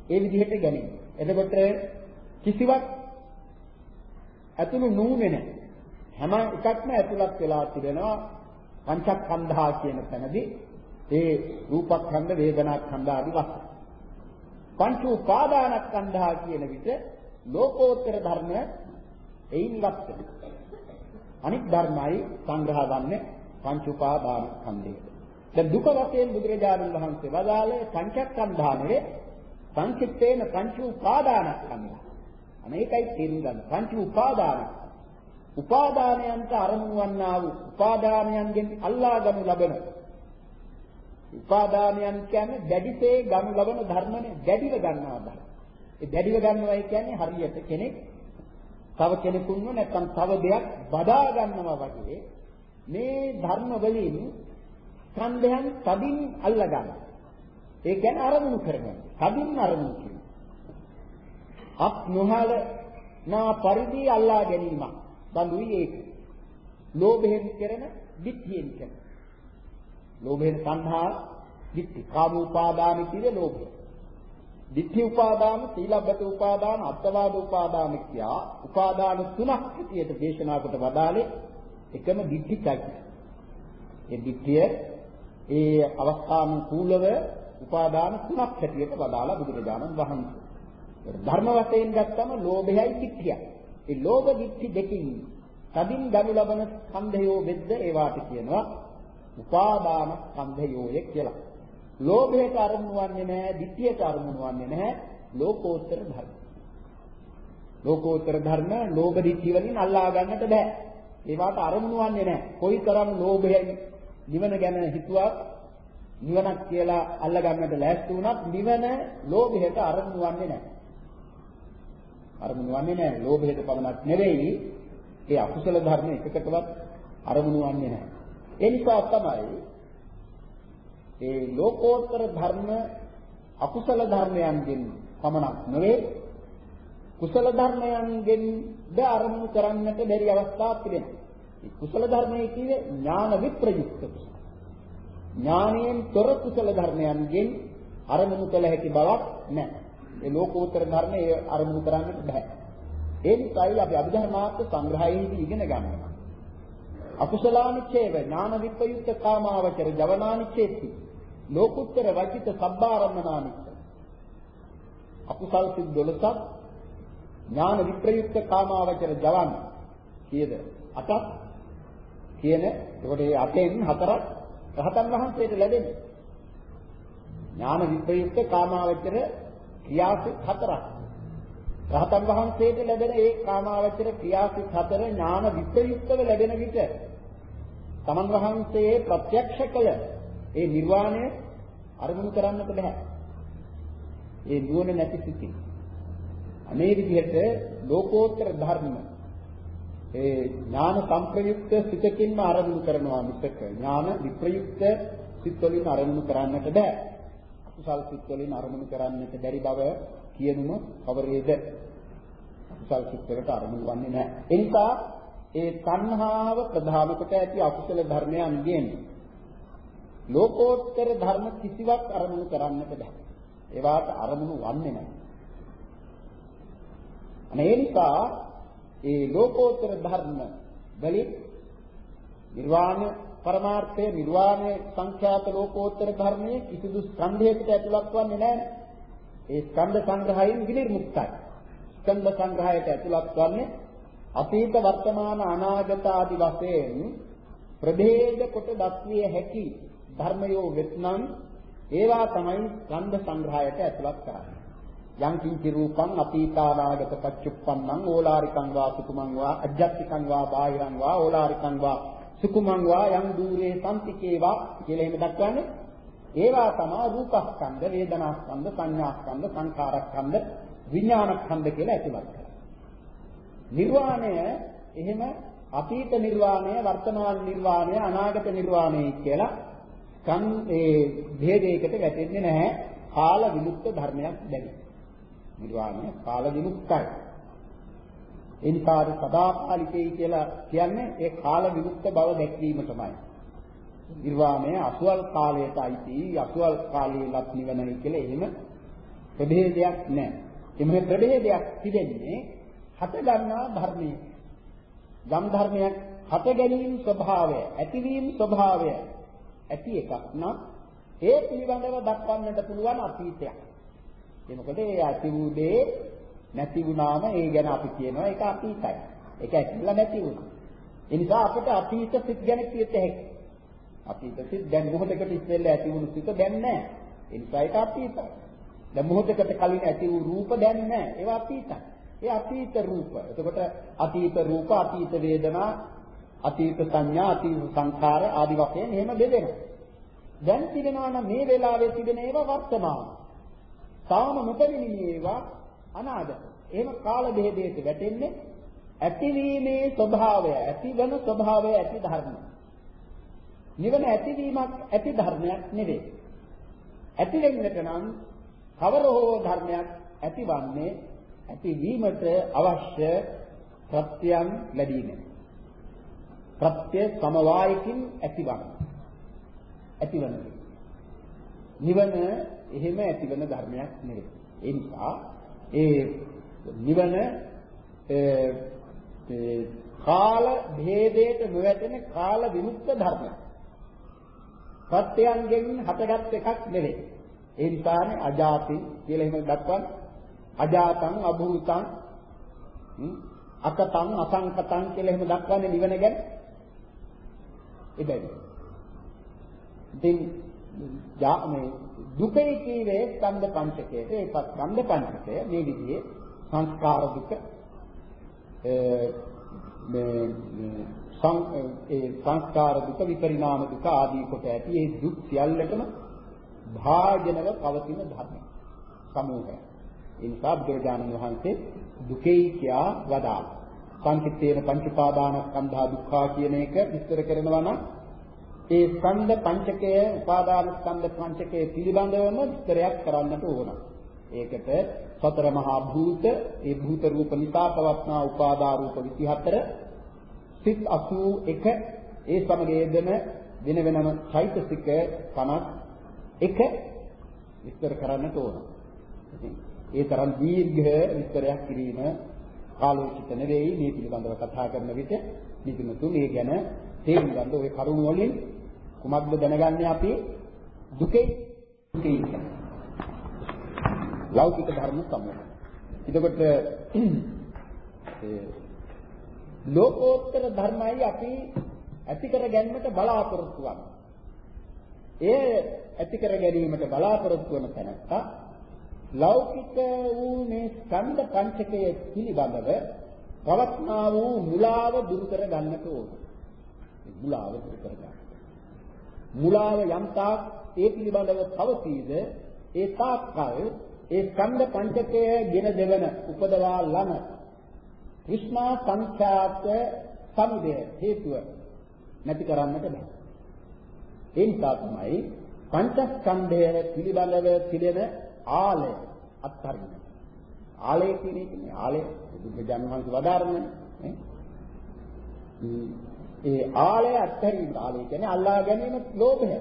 ඒ විදිහට ගැනීම. එතකොට කිසිවක් ඇතුළු නුනේ හැම එකක්ම ඇතුළත් වෙලා තිබෙනවා පංචස්කන්ධා කියන තැනදී. ඒ රූපස්කන්ධ වේදනාස්කන්ධ ආදී වශයෙන්. පංච උපාදානස්කන්ධා කියන විට ලෝකෝත්තර ධර්ම එයින් ඉවත් අනිත් ධර්මයි සංග්‍රහ වන්නේ පංච උපාදානස්කන්ධයට. දැන් දුක වශයෙන් බුදුරජාණන් වහන්සේ වදාළේ පංචස්කන්ධානේ සංකිට්ඨේන පංච උපාදානස්කන්ධ. අනේකයි තේරුම් ගන්න. පංච උපාදාන. උපාදානයන්ට අරමුණු වන්නා වූ උපාදානයන්ගෙන් අල්ලා ගනු ලබන උපාදානයන් කියන්නේ දැඩිසේ ගනු ලබන ධර්මනේ දැඩිව ගන්නවා ධර්ම. ඒ දැඩිව ගන්නවයි කියන්නේ හරියට කෙනෙක් තව කෙනෙකුන්ව නැත්නම් තව දෙයක් බදා ගන්නවා වගේ මේ ධර්ම වලින් ස්කන්ධයන් තදින් අල්ලා ගන්නවා. ඒ කියන්නේ අරමුණු කරගන්න. තදින් අරමුණු කිරීම. අත් නොහල නා පරිදි අල්ලා ගැනීමක්. බඳුයි ඒක. ලෝභයෙන් කරන, ditthියෙන් කරන. ලෝභයෙන් සංහා, ditthි, කාම උපාදාන කියේ ලෝභය. ditthි උපාදාන, සීලබ්බත උපාදාන, අත්වාද උපාදාන කියා උපාදාන තුනක් හැටියට දේශනා කොට වදාලේ එකම ditthි චෛත්‍ය. ඒ ditthිය ඒ අවස්ථානුකූලව උපාදාන තුනක් හැටියට වදාලා බුදුරජාණන් වහන්සේ. ධර්ම වශයෙන් ගත්තම ලෝභයයි ditthියයි. ඒ ලෝභ ditthි දෙකින් තදින් ගනු ලබන ස්කන්ධයෝ වෙද්ද ඒවාට කියනවා උපාදාන ස්කන්ධයෝය කියලා. ලෝභයට අරමුණු වන්නේ නැහැ, ditthියට අරමුණු වන්නේ නැහැ, ලෝකෝත්තර ධර්ම. ලෝකෝත්තර ධර්ම ලෝභ ditthි වලින් අල්ලා ගන්නට බෑ. ඒවට අරමුණු වන්නේ නැහැ. කොයිතරම් ලෝභයෙන් නිවන ගැන හිතුවත් නිවනක් කියලා අල්ල ගන්නට ලෑස්ති වුණත් නිවන ලෝභයට අරමුණු වන්නේ නැහැ. අරමුණු වන්නේ නැහැ. ලෝභයට පමණක් නෙවෙයි, ඒ අකුසල ධර්ම එකකටවත් අරමුණු වන්නේ නැහැ. ඒ නිසා තමයි ඒ ලෝකෝත්තර ධර්ම අකුසල ධර්මයන්ගෙන් පමණක් නෙවෙයි කුසල ධර්මයන්ගෙන් ද අරමුණු කරන්නට බැරි අවස්ථා තිබෙනවා. මේ කුසල ධර්මයේ කියේ ඥාන විප්‍රයුක්ත කුසල. ඥානයෙන් තොර කුසල ධර්මයන්ගෙන් අරමුණු කළ හැකි බවක් නැහැ. ඒ ලෝකෝත්තර ධර්මයේ අරමුණු කරන්නට බෑ. ඒ නිසායි අපි අභිධර්මාර්ථ සංග්‍රහයේදී ඉගෙන ගන්නවා. අකුසලානිච්ඡේව ඥාන විප්‍රයුක්ත කාමාවචර ජවනානිච්ඡේති. ලෝකුත්තර වචිත සබ්බාරම්මනානිච්ඡ. අකුසල් සිත් 12ක් ඥාන විප්‍රයුක්ත කාමාවචර ජවන් කීයද? 8ක් කියන එතකොට මේ 8න් 4ක් රහතන් වහන්සේට ලැබෙන්නේ. ඥාන විප්‍රයුක්ත කාමාවචර ක්‍රියාසිත 4ක්. රහතන් වහන්සේට ලැබෙන ඒ කාමාවචර ක්‍රියාසිත 4 ඥාන විප්‍රයුක්තව ලැබෙන විට තමන් වහන්සේ ප්‍රත්‍යක්ෂ කළ ඒ නිර්වාණය අරමුණු කරන්නට බෑ. ඒ නුවණ නැති සිතින්. අනේ විදිහට ලෝකෝත්තර ධර්ම ඒ ඥාන සංප්‍රයුක්ත සිතකින්ම ආරම්භ කරනවා මිසක ඥාන විප්‍රයුක්ත සිත් වලින් ආරම්භ කරන්නට බෑ. අකුසල් සිත් වලින් ආරම්භ කරන්නට බැරි බව කියනුම කවරේද? අකුසල් සිත් වලට ආරම්භ වන්නේ නැහැ. ඒ නිසා ඒ තණ්හාව ප්‍රධාන කොට ඇති අකුසල ධර්මයන්ගෙන් ලෝකෝත්තර ධර්ම කිසිවක් ආරම්භ කරන්නට බෑ. ඒවාට ආරම්භ වන්නේ නැහැ. අනේ නිසා ඒ ලෝකෝත්තර ධර්ම වලින් නිර්වාණ පරමාර්ථය නිර්වාණය සංඛ්‍යාත ලෝකෝත්තර ධර්මයේ කිසිදු ස්කන්ධයකට ඇතුළත් වන්නේ නැහැ. ඒ ස්කන්ධ සංග්‍රහයෙන් විනිර්මුක්තයි. ස්කන්ධ සංග්‍රහයට ඇතුළත් වන්නේ අතීත වර්තමාන අනාගත ආදි වශයෙන් ප්‍රභේද කොට දක්විය හැකි ධර්මයෝ වෙත්නම් ඒවා තමයි ස්කන්ධ සංග්‍රහයට ඇතුළත් කරන්නේ. යම් කිංචි රූපං අතීතානාගත පච්චුප්පන්නං ඕලාරිකං වා සුකුමං වා අජ්ජත්තිකං වා බාහිරං වා ඕලාරිකං වා සුකුමං වා යම් দূරේ සම්තිකේවා කියලා එහෙම දක්වන්නේ ඒවා තමයි රූපස්කන්ධ වේදනාස්කන්ධ සංඥාස්කන්ධ සංඛාරස්කන්ධ විඥානස්කන්ධ කියලා ඇතුළත් කරන්නේ නිර්වාණය එහෙම අතීත නිර්වාණය වර්තමාන නිර්වාණය අනාගත නිර්වාණය කියලා කන් ඒ භේදයකට වැටෙන්නේ නැහැ කාල විමුක්ත ධර්මයක් බැරි නිර්වාණය කාල විමුක්තයි. ඒ නිසා සදාකාලිකයි කියලා කියන්නේ ඒ කාල විමුක්ත බව දැක්වීම තමයි. නිර්වාණය අසුවල් කාලයට අයිති අසුවල් කාලයේලත් නිවනයි කියලා එහෙම ප්‍රභේදයක් නැහැ. එමෙ ප්‍රභේදයක් තිබෙන්නේ හට ගන්නා ධර්මයේ. ගම් ධර්මයක් හට ගැනීම ස්වභාවය, ඇතිවීම ස්වභාවය ඇති එකක් නම් ඒ පිළිබඳව දක්වන්නට පුළුවන් අතීතයක්. ඒ මොකද ඒ ඇති වූ දේ නැති වුණාම ඒ ගැන අපි කියනවා ඒක අතීතයි. ඒක ඇතිලා නැති වුණා. ඒ නිසා අපිට අතීත සිත් ගැන කියත හැකියි. අතීත සිත් දැන් මොහොතකට ඉස්සෙල්ලා ඇති වුණු සිත දැන් නැහැ. ඒ නිසා ඒක අතීතයි. දැන් මොහොතකට කලින් ඇති වූ රූප දැන් නැහැ. ඒවා අතීතයි. ඒ අතීත රූප. එතකොට අතීත රූප, අතීත වේදනා, අතීත සංඥා, අතීත සංඛාර ආදි වශයෙන් එහෙම බෙදෙනවා. දැන් තිබෙනවා නම් මේ වෙලාවේ තිබෙන ඒවා වර්තමාන. තාම නොපැමිණි ඒවා අනාගත. එහෙම කාල බෙහෙදයට වැටෙන්නේ ඇතිවීමේ ස්වභාවය, ඇතිවන ස්වභාවය ඇති ධර්ම. නිවන ඇතිවීමක් ඇති ධර්මයක් නෙවෙයි. ඇති වෙන්නට නම් කවර හෝ ධර්මයක් ඇතිවන්නේ ඇතිවීමට අවශ්‍ය ප්‍රත්‍යයන් ලැබීමෙන්. ප්‍රත්‍ය සමவாயකින් ඇතිවන්නේ. ඇතිවන නිවන එහෙම ඇතිවන ධර්මයක් නෙවෙයි. ඒ නිසා ඒ නිවන කාල භේදයට නොවැටෙන කාල විමුක්ත ධර්මයක්. ප්‍රත්‍යයන්ගෙන් හටගත් එකක් නෙවෙයි. ඒ නිසානේ අජාති කියලා එහෙම දක්වන්නේ. අජාතං අභූතං අකතං අසංකතං කියලා එහෙම දක්වන්නේ නිවන ගැන. එබැවින් ඉතින් මේ දුකයි කීවේ ස්කන්ධ පංචකයට ඒකත් ස්කන්ධ පංචකය මේ විදිහේ සංස්කාර දුක මේ ඒ සංස්කාර දුක විපරිණාම දුක ආදී කොට ඇති ඒ දුක් සියල්ලටම භාජනව පවතින ධර්ම සමූහය. ඒ නිසා බුදුරජාණන් වහන්සේ දුකේ කියා වදාළ. සංකිටේන පංච උපාදානස්කන්ධා දුක්ඛා කියන එක විස්තර කරනවා නම් ඒ ස්කන්ධ පංචකය උපාදාන ස්කන්ධ පංචකය පිළිබඳවම විස්තරයක් කරන්නට ඕන. ඒකට සතර මහා භූත, ඒ භූත රූප නිසා පවත්නා උපාදා රූප 24, සිත් 81, ඒ සමග යෙදෙන වෙන වෙනම චෛතසික 51 විස්තර කරන්නට ඕන. ඒ තරම් දීර්ඝ විස්තරයක් කිරීම කාලෝචිත නෙවෙයි මේ පිළිබඳව කතා කරන විට නිදිමතු මේ ගැන තේරුම් ගන්න ওই කරුණ වලින් කුමක්ද දැනගන්නේ අපි දුකේ දුකේ ලෞකික ධර්ම සමූහ. එතකොට ලෝකෝත්තර ධර්මයි අපි ඇති කර ගැනීමට බලාපොරොත්තු වෙනවා. ඒ ඇති කර ගැනීමට බලාපොරොත්තු වන තැනත්තා ලෞකික වූ මේ ස්කන්ධ පංචකය පිළිබඳව පවත්නා වූ මුලාව දුරු කර ගන්නට ඕන. මුලාව දුරු කර ගන්න. මුලාව යම් තාක් ඒ පිළිබඳව පවතීද ඒ තාක්කල් ඒ ස්කන්ධ පංචකය ගෙන දෙවන උපදවා ලන કૃષ્ණා සංඛ්‍යාත සමුදය හේතුව නැති කරන්නට බෑ. ඒ නිසා තමයි පංචස්කන්ධය පිළිබඳව පිළිදෙන ආලය අත්හරින්න. ආලය කියන එකනේ ආලය බුදුජානක වහන්සේ වදාරන්නේ නේ. ඒ ආලය අත්හැරීම ආලය කියන්නේ අල්ලා ගැනීම ලෝභය.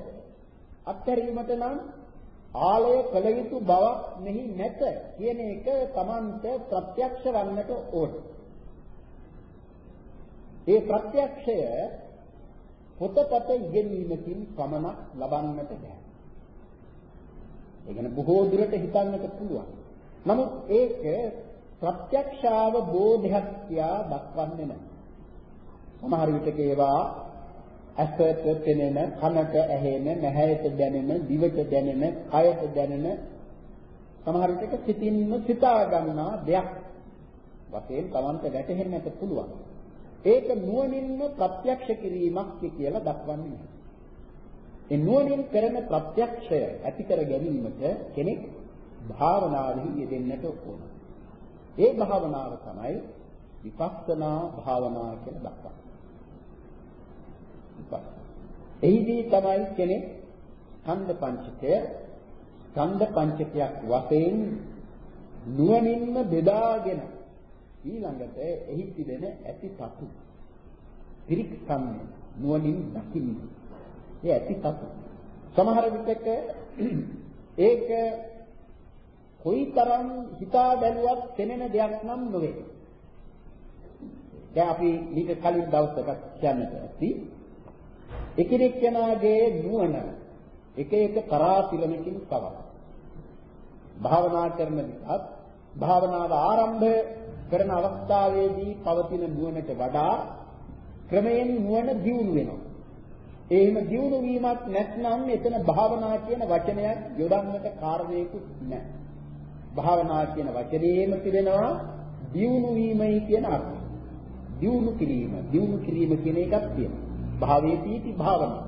අත්හැරීමට නම් ආලය කළ යුතු බවක් මෙහි නැත කියන එක Tamante ප්‍රත්‍යක්ෂ වන්නට ඕන. ඒ ප්‍රත්‍යක්ෂය පොතපත ඉගෙනීමකින් පමණක් ලබන්නට බෑ. ඒ කියන්නේ බොහෝ දුරට හිතන්නට පුළුවන්. නමුත් ඒක ප්‍රත්‍යක්ෂාව බෝධයක් කියා දක්වන්නේ නැහැ. සමහර විටක ඒවා ඇසට පෙනෙන, කනට ඇහෙන, නැහැයට දැනෙන, දිවට දැනෙන, කයට දැනෙන සමහර විටක සිතින්ම සිතා ගන්නා දෙයක් වශයෙන් Tamanta වැටහෙන්නට පුළුවන්. ඒක නුවණින්ම ප්‍රත්‍යක්ෂ කිරීමක් කියලා දක්වන්නේ නැහැ. ඒ නුවණින් කරන ප්‍රත්‍යක්ෂය ඇති කර ගැනීමට කෙනෙක් භාවනාවෙහි යෙදෙන්නට ඕන. ඒ භාවනාව තමයි විපස්සනා භාවනාව කියලා දක්වන්නේ. එහිදී තමයි කෙනෙක් ස්කන්ධ පංචකය ස්කන්ධ පංචකයක් වශයෙන් නුවණින්ම බෙදාගෙන ඊළඟට එහි තිබෙන ඇතිසතු පිරික්සන්නේ නුවණින් දකින්නේ. ඒ ඇතිසතු සමහර විටක ඒක කොයිතරම් හිතා බැලුවත් තෙනෙන දෙයක් නම් නොවේ. දැන් අපි ඊට කලින් දවසක කියන්නට ඇති. එකිනෙක කෙනාගේ නුවණ එක එක තරාතිරමකින් තවත් භාවනා කරන විටත් භාවනාව ආරම්භ කරන අවස්ථාවේදී පවතින නුවණට වඩා ක්‍රමයෙන් නුවණ දියුණු වෙනවා. එහෙම දියුණු වීමක් නැත්නම් එතන භාවනා කියන වචනයක් යොදන්නට කාරණේකුත් නැහැ. භාවනා කියන වචනේම තිබෙනවා දියුණු වීමයි කියන අර්ථය. දියුණු කිරීම, දියුණු කිරීම කියන එකක් තියෙනවා. භාවේතිති භාවනා.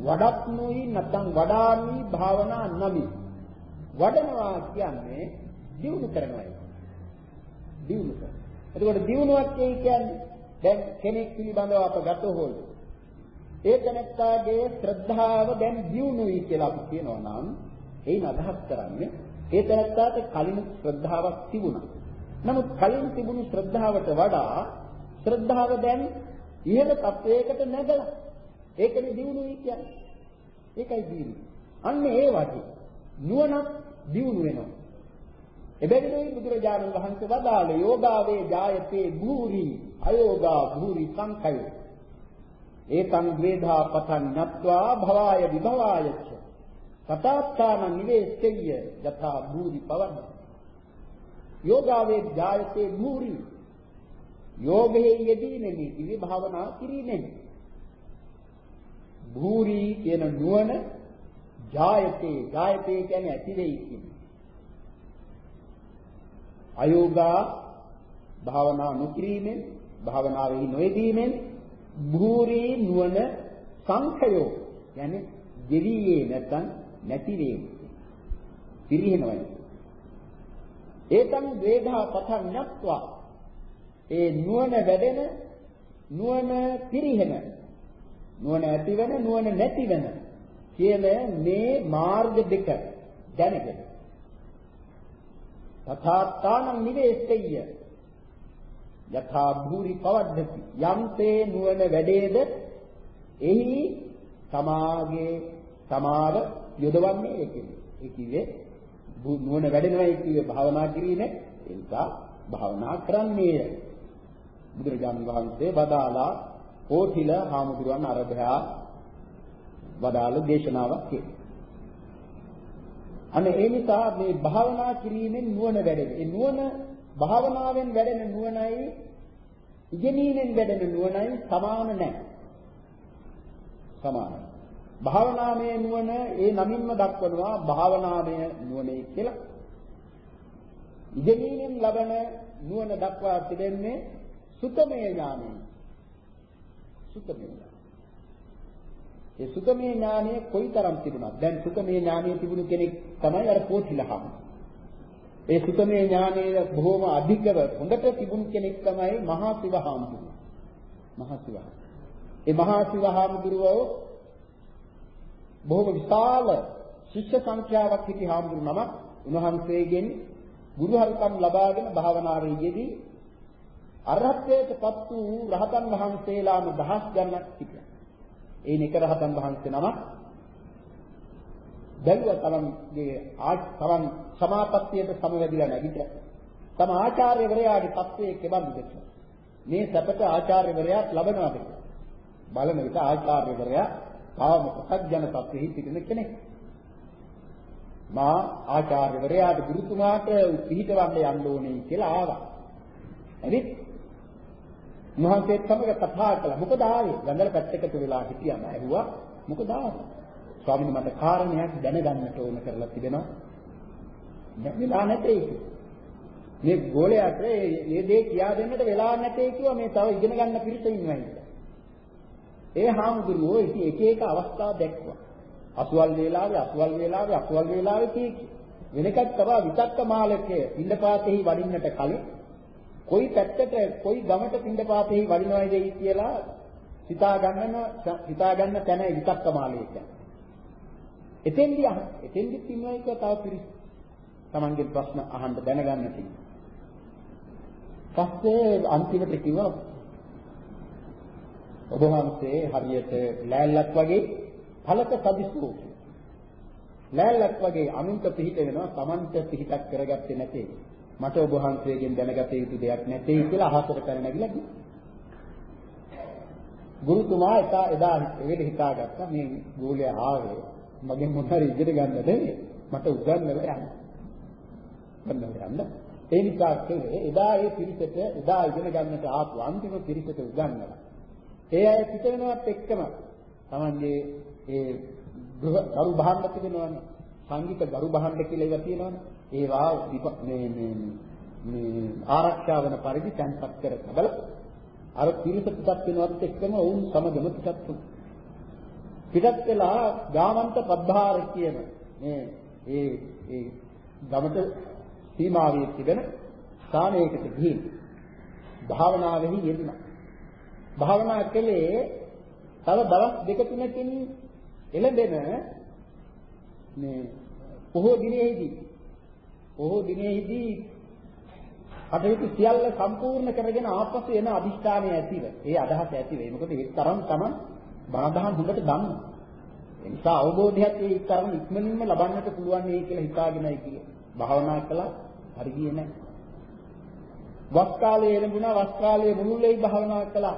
වඩත් නොයි නැත්නම් වඩාමි භාවනා නමි. වඩනවා කියන්නේ දියුණු කරනවා. දියුණු කර. එතකොට දියුණුවක් කියන්නේ දැන් කෙනෙක් පිළිබඳව අප ගතහොත් ඒ තැනත්තාගේ ශ්‍රද්ධාව දැන් දියුණුයි කියලා අපි කියනවා නම් එයින් අදහස් කරන්නේ ඒ තැනත්තාට කලින් ශ්‍රද්ධාවක් තිබුණා. නමුත් කලින් තිබුණු ශ්‍රද්ධාවට වඩා ශ්‍රද්ධාව දැන් ඉහළ තත්වයකට නැගලා. ඒකනේ දිනුනුයි කියන්නේ. ඒකයි දිනු. අන්න ඒ වගේ නුවණක් දිනු වෙනවා. එබැවිනුයි බුදුරජාණන් වහන්සේ වදාළ යෝගාවේ ජායතේ භූරි අයෝගා භූරි සංඛය. ඒතං වේධා පතං නත්වා භවාය විභවායච්ච. තථාත්තාන නිවේස්සෙය්‍ය යථා භූරි පවන්න. යෝගාවේ ජායතේ භූරි යෝගයේ යෙදීමෙහි දිවි භාවනා කිරීමෙන් භූරි කියන නුවණ ජායතේ ජායතේ කියන්නේ ඇති වෙයි කියන්නේ. අයෝගා භාවනා නොකිරීමෙන් භාවනාවේ නොයෙදීමෙන් භූරි නුවණ සංඛයෝ කියන්නේ දෙවියේ නැත්නම් නැති වේම පිරිනවයි. ඒතං වේදා පතං නත්වා ඒ නුවණ වැඩෙන නුවණ පිරිහෙන. නුවණ ඇතිවෙන නුවණ නැතිවෙන. කියන මේ මාර්ග දෙක දැනගෙන තථාත්තානං නිවේස්තෙය්‍ය යථා භූරි පවද්දති. යම්තේ නුවණ වැඩේද? එහි සමාගේ සමාව යොදවන්නේ ඒකෙයි ඒ කිව්වේ නුවණ වැඩෙනවා කිව්වේ භාවනා කිරීමේ. ඒ නිසා භාවනා කරන්නේය. බුදුරජාණන් වහන්සේ වදාලා ඕඨිල හාමුදුරුවන් අරබයා වදාළ දේශනාවක් කියලා. අනේ ඒ නිසා මේ භාවනා කිරීමෙන් නුවණ වැඩෙන. ඒ නුවණ භාවනාවෙන් වැඩෙන නුවණයි ඉගෙනීමෙන් වැඩෙන නුවණයි සමාන නැහැ. සමානයි. භාවනාමය නුවණ ඒ නමින්ම දක්වනවා භාවනාමය නුවණයි කියලා. ඉගෙනීමෙන් ලබන නුවණ දක්වා තිබෙන්නේ සුතමේ ඥානයි. සුතමේ ඥානයි. ඒ සුතමේ ඥානය කොයිතරම් තිබුණත් දැන් සුතමේ ඥානය තිබුණු කෙනෙක් තමයි අර පොතිලහම. ඒ සුතමේ ඥානය බොහොම අධිකව හොඳට තිබුණු කෙනෙක් තමයි මහා සිවහාමුදුරුවෝ. මහා සිවහා. ඒ මහා සිවහාමුදුරුවෝ බොහොම විශාල ශිෂ්‍ය සංඛ්‍යාවක් සිටි හාමුදුරු නමක් උන්වහන්සේගෙන් ගුරුහරුකම් ලබාගෙන භාවනාවේ යෙදී අරහත්ත්වයටපත් වූ රහතන් වහන්සේලාම දහස් ගණනක් සිටියා. ඒ නික රහතන් වහන්සේ නම බැලුව තමන්ගේ තමන් සමාපත්තියට සමවැදිලා නැගිටලා තම ආචාර්යවරයාගේ තත්වයේ කෙබඳුද මේ සැපට ආචාර්යවරයාත් ලබනවාද බලන විට ආචාර්යවරයා තාම සත්‍යජන තත්වෙහි සිටින කෙනෙක්. මා ආචාර්යවරයාට ගුරුතුමාට පිළිහිටවන්න යන්න ඕනේ කියලා ආවා. එනිත් උන්වහන්සේත් සමග කතා කළා. මොකද ආවේ? ගංගල පැත්තකට වෙලා හිටියම ඇහුවා මොකද ආවේ? ස්වාමීන් මට කාරණයක් දැනගන්නට ඕන කරලා තිබෙනවා. දැන් වෙලා නැtei. මේ ගෝලයට මේ දේ කියා දෙන්නට වෙලා නැtei කිව්වා මේ තව ඉගෙන ගන්න පිරිස ඉන්නවා කියලා. ඒ හාමුදුරුවෝ ඉතින් එක එක අවස්ථා දැක්වුවා. අසුවල් වේලාවේ අසුවල් වේලාවේ අසුවල් වේලාවේ කී වෙන එකක් තමයි විතක්ක මාලකයේ ඉන්නපාතෙහි වඩින්නට කලින් කොයි පැත්තට කොයි ගමට පින්ඩපාතෙහි වඩිනවයිද කියලා හිතා ගන්නන හිතා ගන්න තැන විතක්ක මාලය කියන්නේ. එතෙන්දී අහ එතෙන්දී ඉන්නවයි කියලා තව පිරිස් Tamange ප්‍රශ්න අහන්න දැනගන්න තියෙනවා. පස්සේ අන්තිමට කිව්වා ඔබ වහන්සේ හරියට ලෑල්ලක් වගේ පළක සදිස්සෝ ලෑල්ලක් වගේ අනුන්ට පිහිට වෙනවා Tamanට පිහිටක් කරගත්තේ නැtei. මට ඔබ වහන්සේගෙන් දැනගත යුතු දෙයක් නැtei කියලා අහසට පැන නැගිලා ගියා. ගුරුතුමා එදා එදා එවෙල හිතාගත්තා මේ ගෝලයා ආවේ මගෙන් මොන හරි ඉගෙන ගන්න නෙවෙයි මට උගන්වලා යන්න. උගන්වලා යන්න. ඒ නිසා කිව්වේ එදා ඒ පිරිසට එදා ඉගෙන ගන්නට ආපු අන්තිම පිරිසට උගන්වලා. ඒ අය පිට වෙනවත් එක්කම Tamange ඒ ගරු භාණ්ඩ තිබෙනවනේ. සංගීත ගරු භාණ්ඩ කියලා ඒවා තියෙනවනේ. ඒවා මේ මේ මේ ආරක්ෂා වන පරිදි තැන්පත් කර තබල අර පිරිස පිටත් වෙනවත් එක්කම වුන් සමගම පිටත් වුණා. පිටත් වෙලා ගාමන්ත පබ්බාර කියන මේ ඒ ඒ ගමට සීමාවේ තිබෙන ස්ථානයකට ගිහින් භාවනාවෙහි යෙදුණා. භාවනා කළේ තව දවස් දෙක තුනකින් එළඹෙන මේ පොහොය දිනෙහිදී පොහොය දිනෙහිදී කටයුතු සියල්ල සම්පූර්ණ කරගෙන ආපසු එන අදිෂ්ඨානය ඇතිව ඒ අදහස ඇතිව. ඒ මොකද ඒ තරම් තමයි බණදහම් හොඳට දන්නවා. ඒ නිසා අවබෝධයක් ඒ තරම් ඉක්මනින්ම ලබන්නට පුළුවන් නේ කියලා හිතාගෙනයි කියේ. භාවනා කළා හරි ගියේ නැහැ වස් කාලයේ එළඹුණා වස් කාලයේ මුළුල්ලේ භාවනා කළා.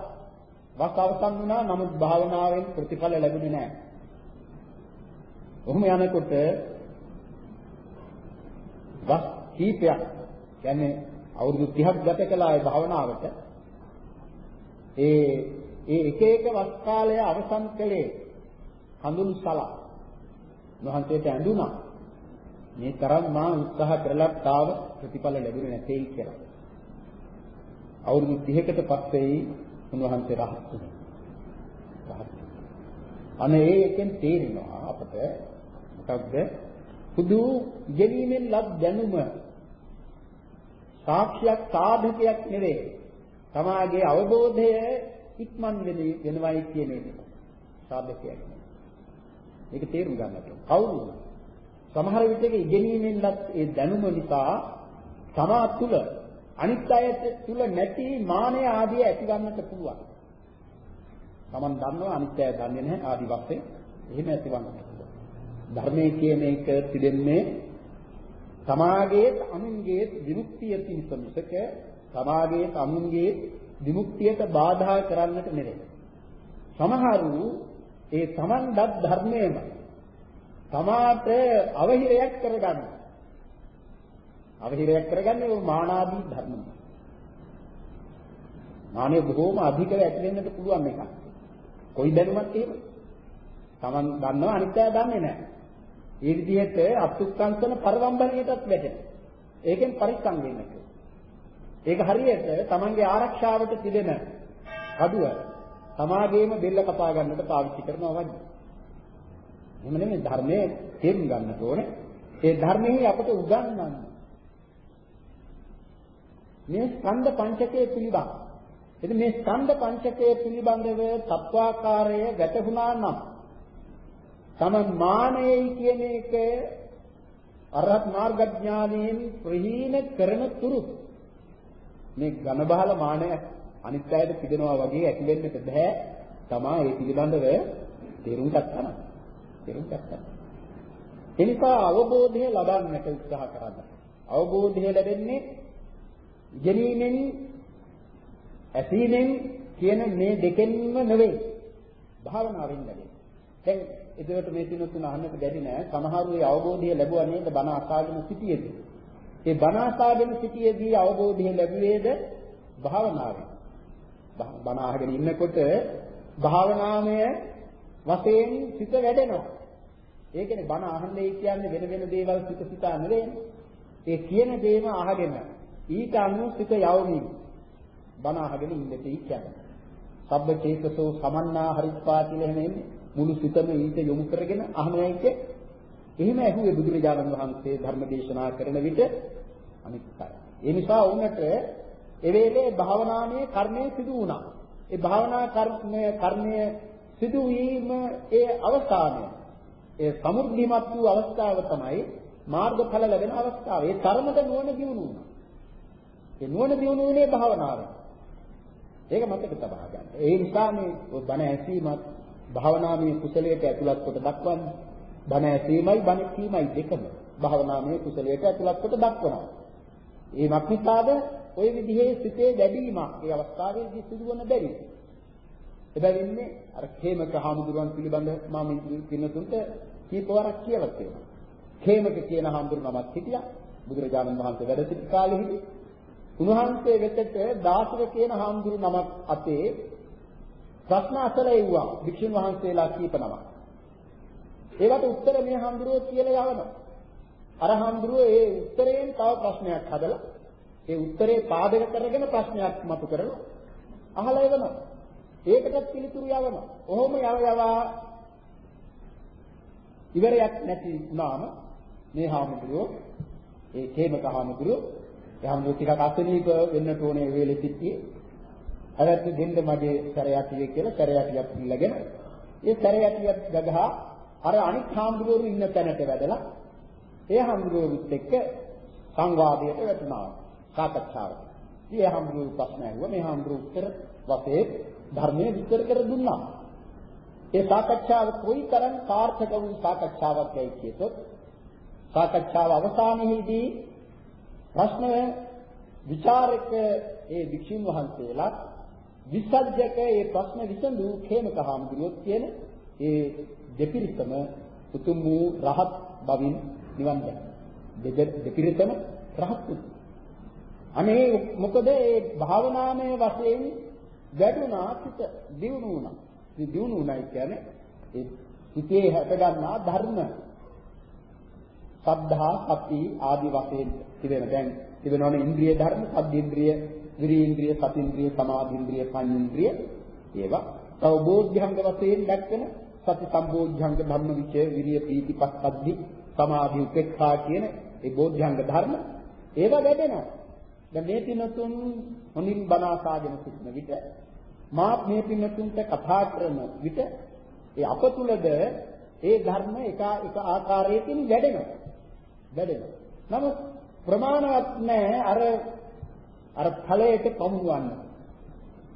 වස් අවසන් වුණා නමුත් භාවනාවෙන් ප්‍රතිඵල ලැබුණේ නැහැ. ඔහොම යනකොට වස් කීපයක් කියන්නේ අවුරුදු 30ක් ගත කළා ඒ භාවනාවට ඒ ඒ එක එක වස් කාලය අවසන් කළේ කඳුළු සලා උන්වහන්සේට ඇඳුනා. මේ තරම් මා උත්සාහ කරලත් තාම ප්‍රතිඵල ලැබුණේ නැtei කියලා. අවුරුදු 30කට පස්සේ උන්වහන්සේ රහත් වුණා. රහත්. අනේ ඒකෙන් තේරෙනවා අපට මොකක්ද? පුදු ගෙවීමෙන් ලත් දැනුම සාක්ෂියක් සාධකයක් නෙවෙයි. තමාගේ අවබෝධය ඉක්මන් වෙනවයි කියන එක. සාධකයක් නෙවෙයි. මේක තේරුම් ගන්න ඕනේ. කවුරුද? සමහර විටක ඉගෙනීමෙන්ලත් ඒ දැනුම නිසා තමා තුළ අනිත් අයට තුළ නැති මානය ආදී ඇතිවන්නට පුළුවන්. Taman දන්නවා අනිත් අය දන්නේ නැහැ ආදි වශයෙන් එහෙම ඇතිවන්නට පුළුවන්. ධර්මයේ කියන එක තිබෙන්නේ තමාගේ අනුන්ගේ විමුක්තිය පිණිස මිසක තමාගේ අනුන්ගේ විමුක්තියට බාධා කරන්නට නෙවෙයි. සමහරු ඒ Taman දත් ධර්මයේම තමාට අවහිරයක් කරගන්න. අවහිරයක් කරගන්නේ ඒ මානාදී ධර්ම. මානෙ බොහෝම අධිකව ඇති වෙන්නට පුළුවන් එකක්. කොයි දැනුමත් එහෙම. Taman දන්නවා අනිත් අය දන්නේ නැහැ. ඒ විදිහට අත්ුක්කංශන පරවම්බණයටත් වැටෙන. ඒකෙන් පරිස්සම් වෙන්න ඒක හරියට Tamanගේ ආරක්ෂාවට තිබෙන කඩුව තමාගේම බෙල්ල කපා ගන්නට පාවිච්චි කරනවා වගේ. එහෙම නෙමෙයි ධර්මයේ තේරුම් ගන්නට ඕනේ. ඒ ධර්මයේ අපට උගන්වන්නේ මේ ස්කන්ධ පංචකයේ පිළිබඳ. එතන මේ ස්කන්ධ පංචකයේ පිළිබඳව තත්වාකාරය වැටහුණා නම් තම මානෙයි කියන එක අරහත් මාර්ග ඥානයෙන් ප්‍රහීන කරන තුරු මේ ඝන බහල මානය අනිත් අයට පිදෙනවා වගේ ඇති වෙන්නට බෑ තමා ඒ පිළිබඳව තේරුම් ගන්න. තේරුම් ගන්න. එනිසා අවබෝධය ලබන්නට උත්සාහ කරන්න. අවබෝධය ලැබෙන්නේ ගැනීමෙන් ඇසීමෙන් කියන මේ දෙකෙන්ම නෙවෙයි. භාවනාවෙන් ලැබෙන්නේ. දැන් එතකොට මේ පිනුතුන අහන්නට බැරි නෑ සමහරු ඒ අවබෝධය ලැබුවා නේද බණ අසාගෙන සිටියේදී. ඒ බණ අසාගෙන සිටියේදී අවබෝධය ලැබුවේද භාවනාවෙන්. බණ අහගෙන ඉන්නකොට භාවනාමය වශයෙන් සිත වැඩෙනවා. ඒ කියන්නේ බණ අහන්නේ කියන්නේ වෙන වෙන දේවල් සිත සිතා නෙවෙයි. ඒ කියන දේම අහගෙන ඊට අනුව සිත යවමින් බණ අහගෙන ඉන්න තේ කියන්නේ. සබ්බ චේතසෝ සමන්නා හරිප්පා කියලා එහෙම එන්නේ. මුළු සිතම ඊට යොමු කරගෙන අහනවා කිය. එහෙම ඇහුවේ බුදුරජාණන් වහන්සේ ධර්ම දේශනා කරන විට අනිත් අය. ඒ නිසා වුණට ඒ වෙලේ භාවනාමය කර්මය සිදු වුණා. ඒ භාවනා කර්මය කර්මය සිදු වීම ඒ අවස්ථාවය. ඒ සමුර්ධිමත් වූ අවස්ථාව තමයි මාර්ගඵල ලැබෙන අවස්ථාව. ඒ තරමට නුවණ දියුණු වුණා. ඒ නුවණ දියුණු වුණේ භාවනාවෙන්. ඒක මතක තබා ගන්න. ඒ නිසා මේ බණ ඇසීමත් භාවනාමය කුසලයට ඇතුළත් කොට දක්වන්නේ. බණ ඇසීමයි බණ කීමයි දෙකම භාවනාමය කුසලයට ඇතුළත් කොට දක්වනවා. ඒ මක්නිසාද ওই විදිහේ සිතේ වැඩිවීමක් ඒ අවස්ථාවේදී සිදුවන බැරි. එබැවින්නේ අර හේමක හාමුදුරුවන් පිළිබඳ මම පින්නතුන්ට කීපවරක් කියලා තියෙනවා. හේමක කියන හාමුදුරුවමක් හිටියා. බුදුරජාණන් වහන්සේ වැඩ සිටි කාලෙහිදී උන්වහන්සේ වෙතට දාසක කියන හාමුදුරු නමක් අතේ ප්‍රශ්න අසලා එව්වා වික්ෂුන් වහන්සේලා කීප නමක්. ඒවට උත්තර මේ හාමුදුරුවෝ කියලා යවනවා. අර හාමුදුරුවෝ ඒ උත්තරයෙන් තව ප්‍රශ්නයක් හදලා ඒ උත්තරේ පාදක කරගෙන ප්‍රශ්නයක් මතු කරනවා. අහලා එවනවා. ඒකටත් පිළිතුරු යවනවා. ඔහොම යව යවා ඉවරයක් නැති වුණාම මේ හාමුදුරුවෝ ඒ කේමක හාමුදුරුවෝ යහමුදු ටිකක් අසනීප වෙන්නට ඕනේ වේලෙ සිටියේ. අරත් දෙන්න මගේ සැරයටිය කියලා සැරයටියක් ඉල්ලගෙන ඒ සැරයටියක් ගගහා අර අනිත් හාමුදුරුවෝ ඉන්න තැනට වැඩලා ඒ හාමුදුරුවෝත් එක්ක සංවාදයට වැටුණා. සාකච්ඡාවට. ඉතින් ඒ හාමුදුරුවෝ ප්‍රශ්න ඇහුවා මේ හාමුදුරුවෝ උත්තර වශයෙන් ධර්මයේ විස්තර කර දුන්නා. ඒ සාකච්ඡාව කොයිතරම් සාර්ථක වූ සාකච්ඡාවක් යයි කියතොත් සාකච්ඡාව අවසානයේදී ප්‍රශ්න විචාරක ඒ වික්ෂුන් වහන්සේලා විසජ්ජක ඒ ප්‍රශ්න විසඳූ khේමක හාමුදුරුවෝ කියන ඒ දෙපිරිසම උතුම් වූ රහත් බවින් නිවන් දැක. දෙපිරිසම රහත් වූ. අනේ මොකද ඒ භාවනාමය වශයෙන් වැඩුණා සිත දියුණු වුණා. ඉතින් දියුණු වුණා කියන්නේ ඒ හිතේ හැට ගන්නා ධර්ම සද්ධා සති ආදි වශයෙන් තිබෙන දැන් තිබෙනවනේ ඉන්ද්‍රිය ධර්ම සද්දේන්ද්‍රිය විරීන්ද්‍රිය සතින්ද්‍රිය සමාධින්ද්‍රිය පඤ්ඤේන්ද්‍රිය ඒවා. තව බෝධ්‍යංග වශයෙන් දැක්වෙන සති සම්බෝධ්‍යංග ධර්ම විචය විරිය පීති පස්සද්ධි සමාධි උපේක්ඛා කියන ඒ බෝධ්‍යංග ධර්ම ඒවා වැඩෙනවා. දැන් මේ පින්නතුන් හොඳින් බණ අසාගෙන සිටින විට මා මේ පින්නතුන්ට කතා කරන විට ඒ අප තුලද ඒ ධර්ම එක එක ආකාරයකින් වැඩෙනවා. වැඩෙනවා. නමුත් ප්‍රමාණවත් නැහැ අර අර ඵලයට පමුණවන්න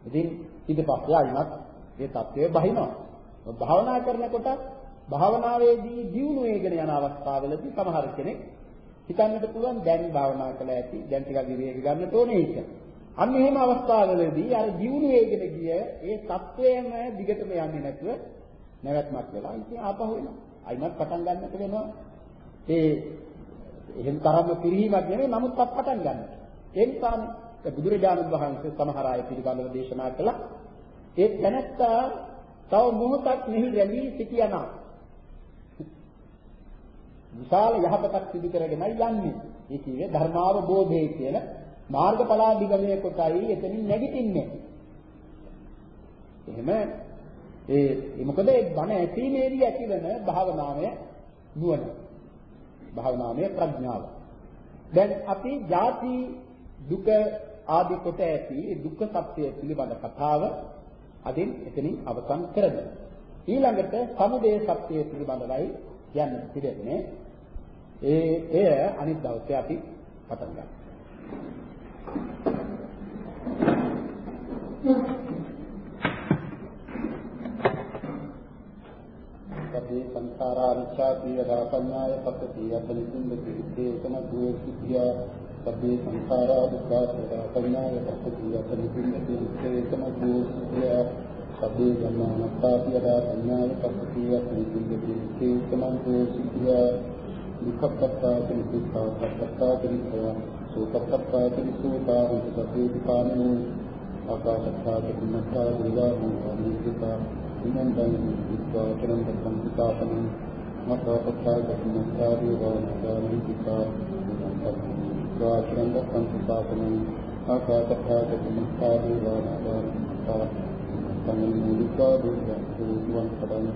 ඉතින් ඊට පස්සේ ආයිමත් ඒ தත්වය බහිනවා භාවනා කරනකොට භාවනාවේදී ජීවුන වේගන යන අවස්ථාවලදී සමහර කෙනෙක් හිතන්නට පුළුවන් දැන් භාවනා කළ ඇති දැන් ටිකක් විවේක ගන්න ඕනේ ඒක. අන්න එහෙම අවස්ථාවලදී අර ජීවුන වේගන ගිය ඒ தත්වයම දිගටම යන්නේ නැතුව නැවැත්මක් වෙලා ඉතින් ආපහු එනවා. අයිමත් පටන් ගන්නට වෙනවා. ඒ එහෙම තරම්ම පිළිහිමක් නෙමෙයි නමුත් පටන් ගන්න. ඒ නිසානේ බුදුරජාණන් වහන්සේ සමහර අය පිළිබඳව දේශනා කළා. ඒ තැනත්තා තව මොහොතක් මෙහි රැඳී සිටියනා විශාල යහපතක් සිදු කරගෙනයි යන්නේ. ඒ කියන්නේ ධර්මාවබෝධය කියන මාර්ගඵලාදිගමනය කොටයි එතනින් නැගිටින්නේ. එහෙම ඒ මොකද ඒ බණ ඇසීමේදී ඇතිවන භාවනාමය නුවණ. භාවනාමය ප්‍රඥාව. දැන් අපි ಜಾති දුක ආදී කොට ඇති දුක්ඛ සත්‍ය පිළිබඳ කතාව අදින් එතනින් අවසන් කරමු. ඊළඟට සමුදය සත්‍ය පිළිබඳවයි කියන්න පිළිදෙන්නේ. ඒ එය අනිත් දවසේ අපි පටන් ගන්නවා. සබ්බේ සංඛාරා අනිච්චාති යදා පඤ්ඤාය පස්සති යතනිසින්දති ඒකම දුක්ඛිය සබ්බේ සංඛාරා දුක්ඛා යදා පඤ්ඤාය පස්සති යතනිසින්දති ඒකම දුක්ඛිය සබ්බේ ධම්මානත්තාපි යදා පඤ්ඤාය පස්සති යතනිසින්දති ඒකම දුක්ඛිය දුක්ඛප්පත්තා කිනිසා සත්පත්තා කිනිසා සෝපප්පත්තා කිනිසෝතා හුසපේති පානෝ ආකාශත්තා කිනිසා දිවා මොහොනිසිතා ඉන්නන්දන් විස්වා චරන්තං පිතාපනං මතපත්තා කිනිසා දිවා මොහොනිසිතා විස්වා වාචිකම් දක්වන සුභාසනං ආකාශපාදකමස්ථාදී වානාදාන තමන් මුලිකා දුක්ඛ දුක්ඛං පදං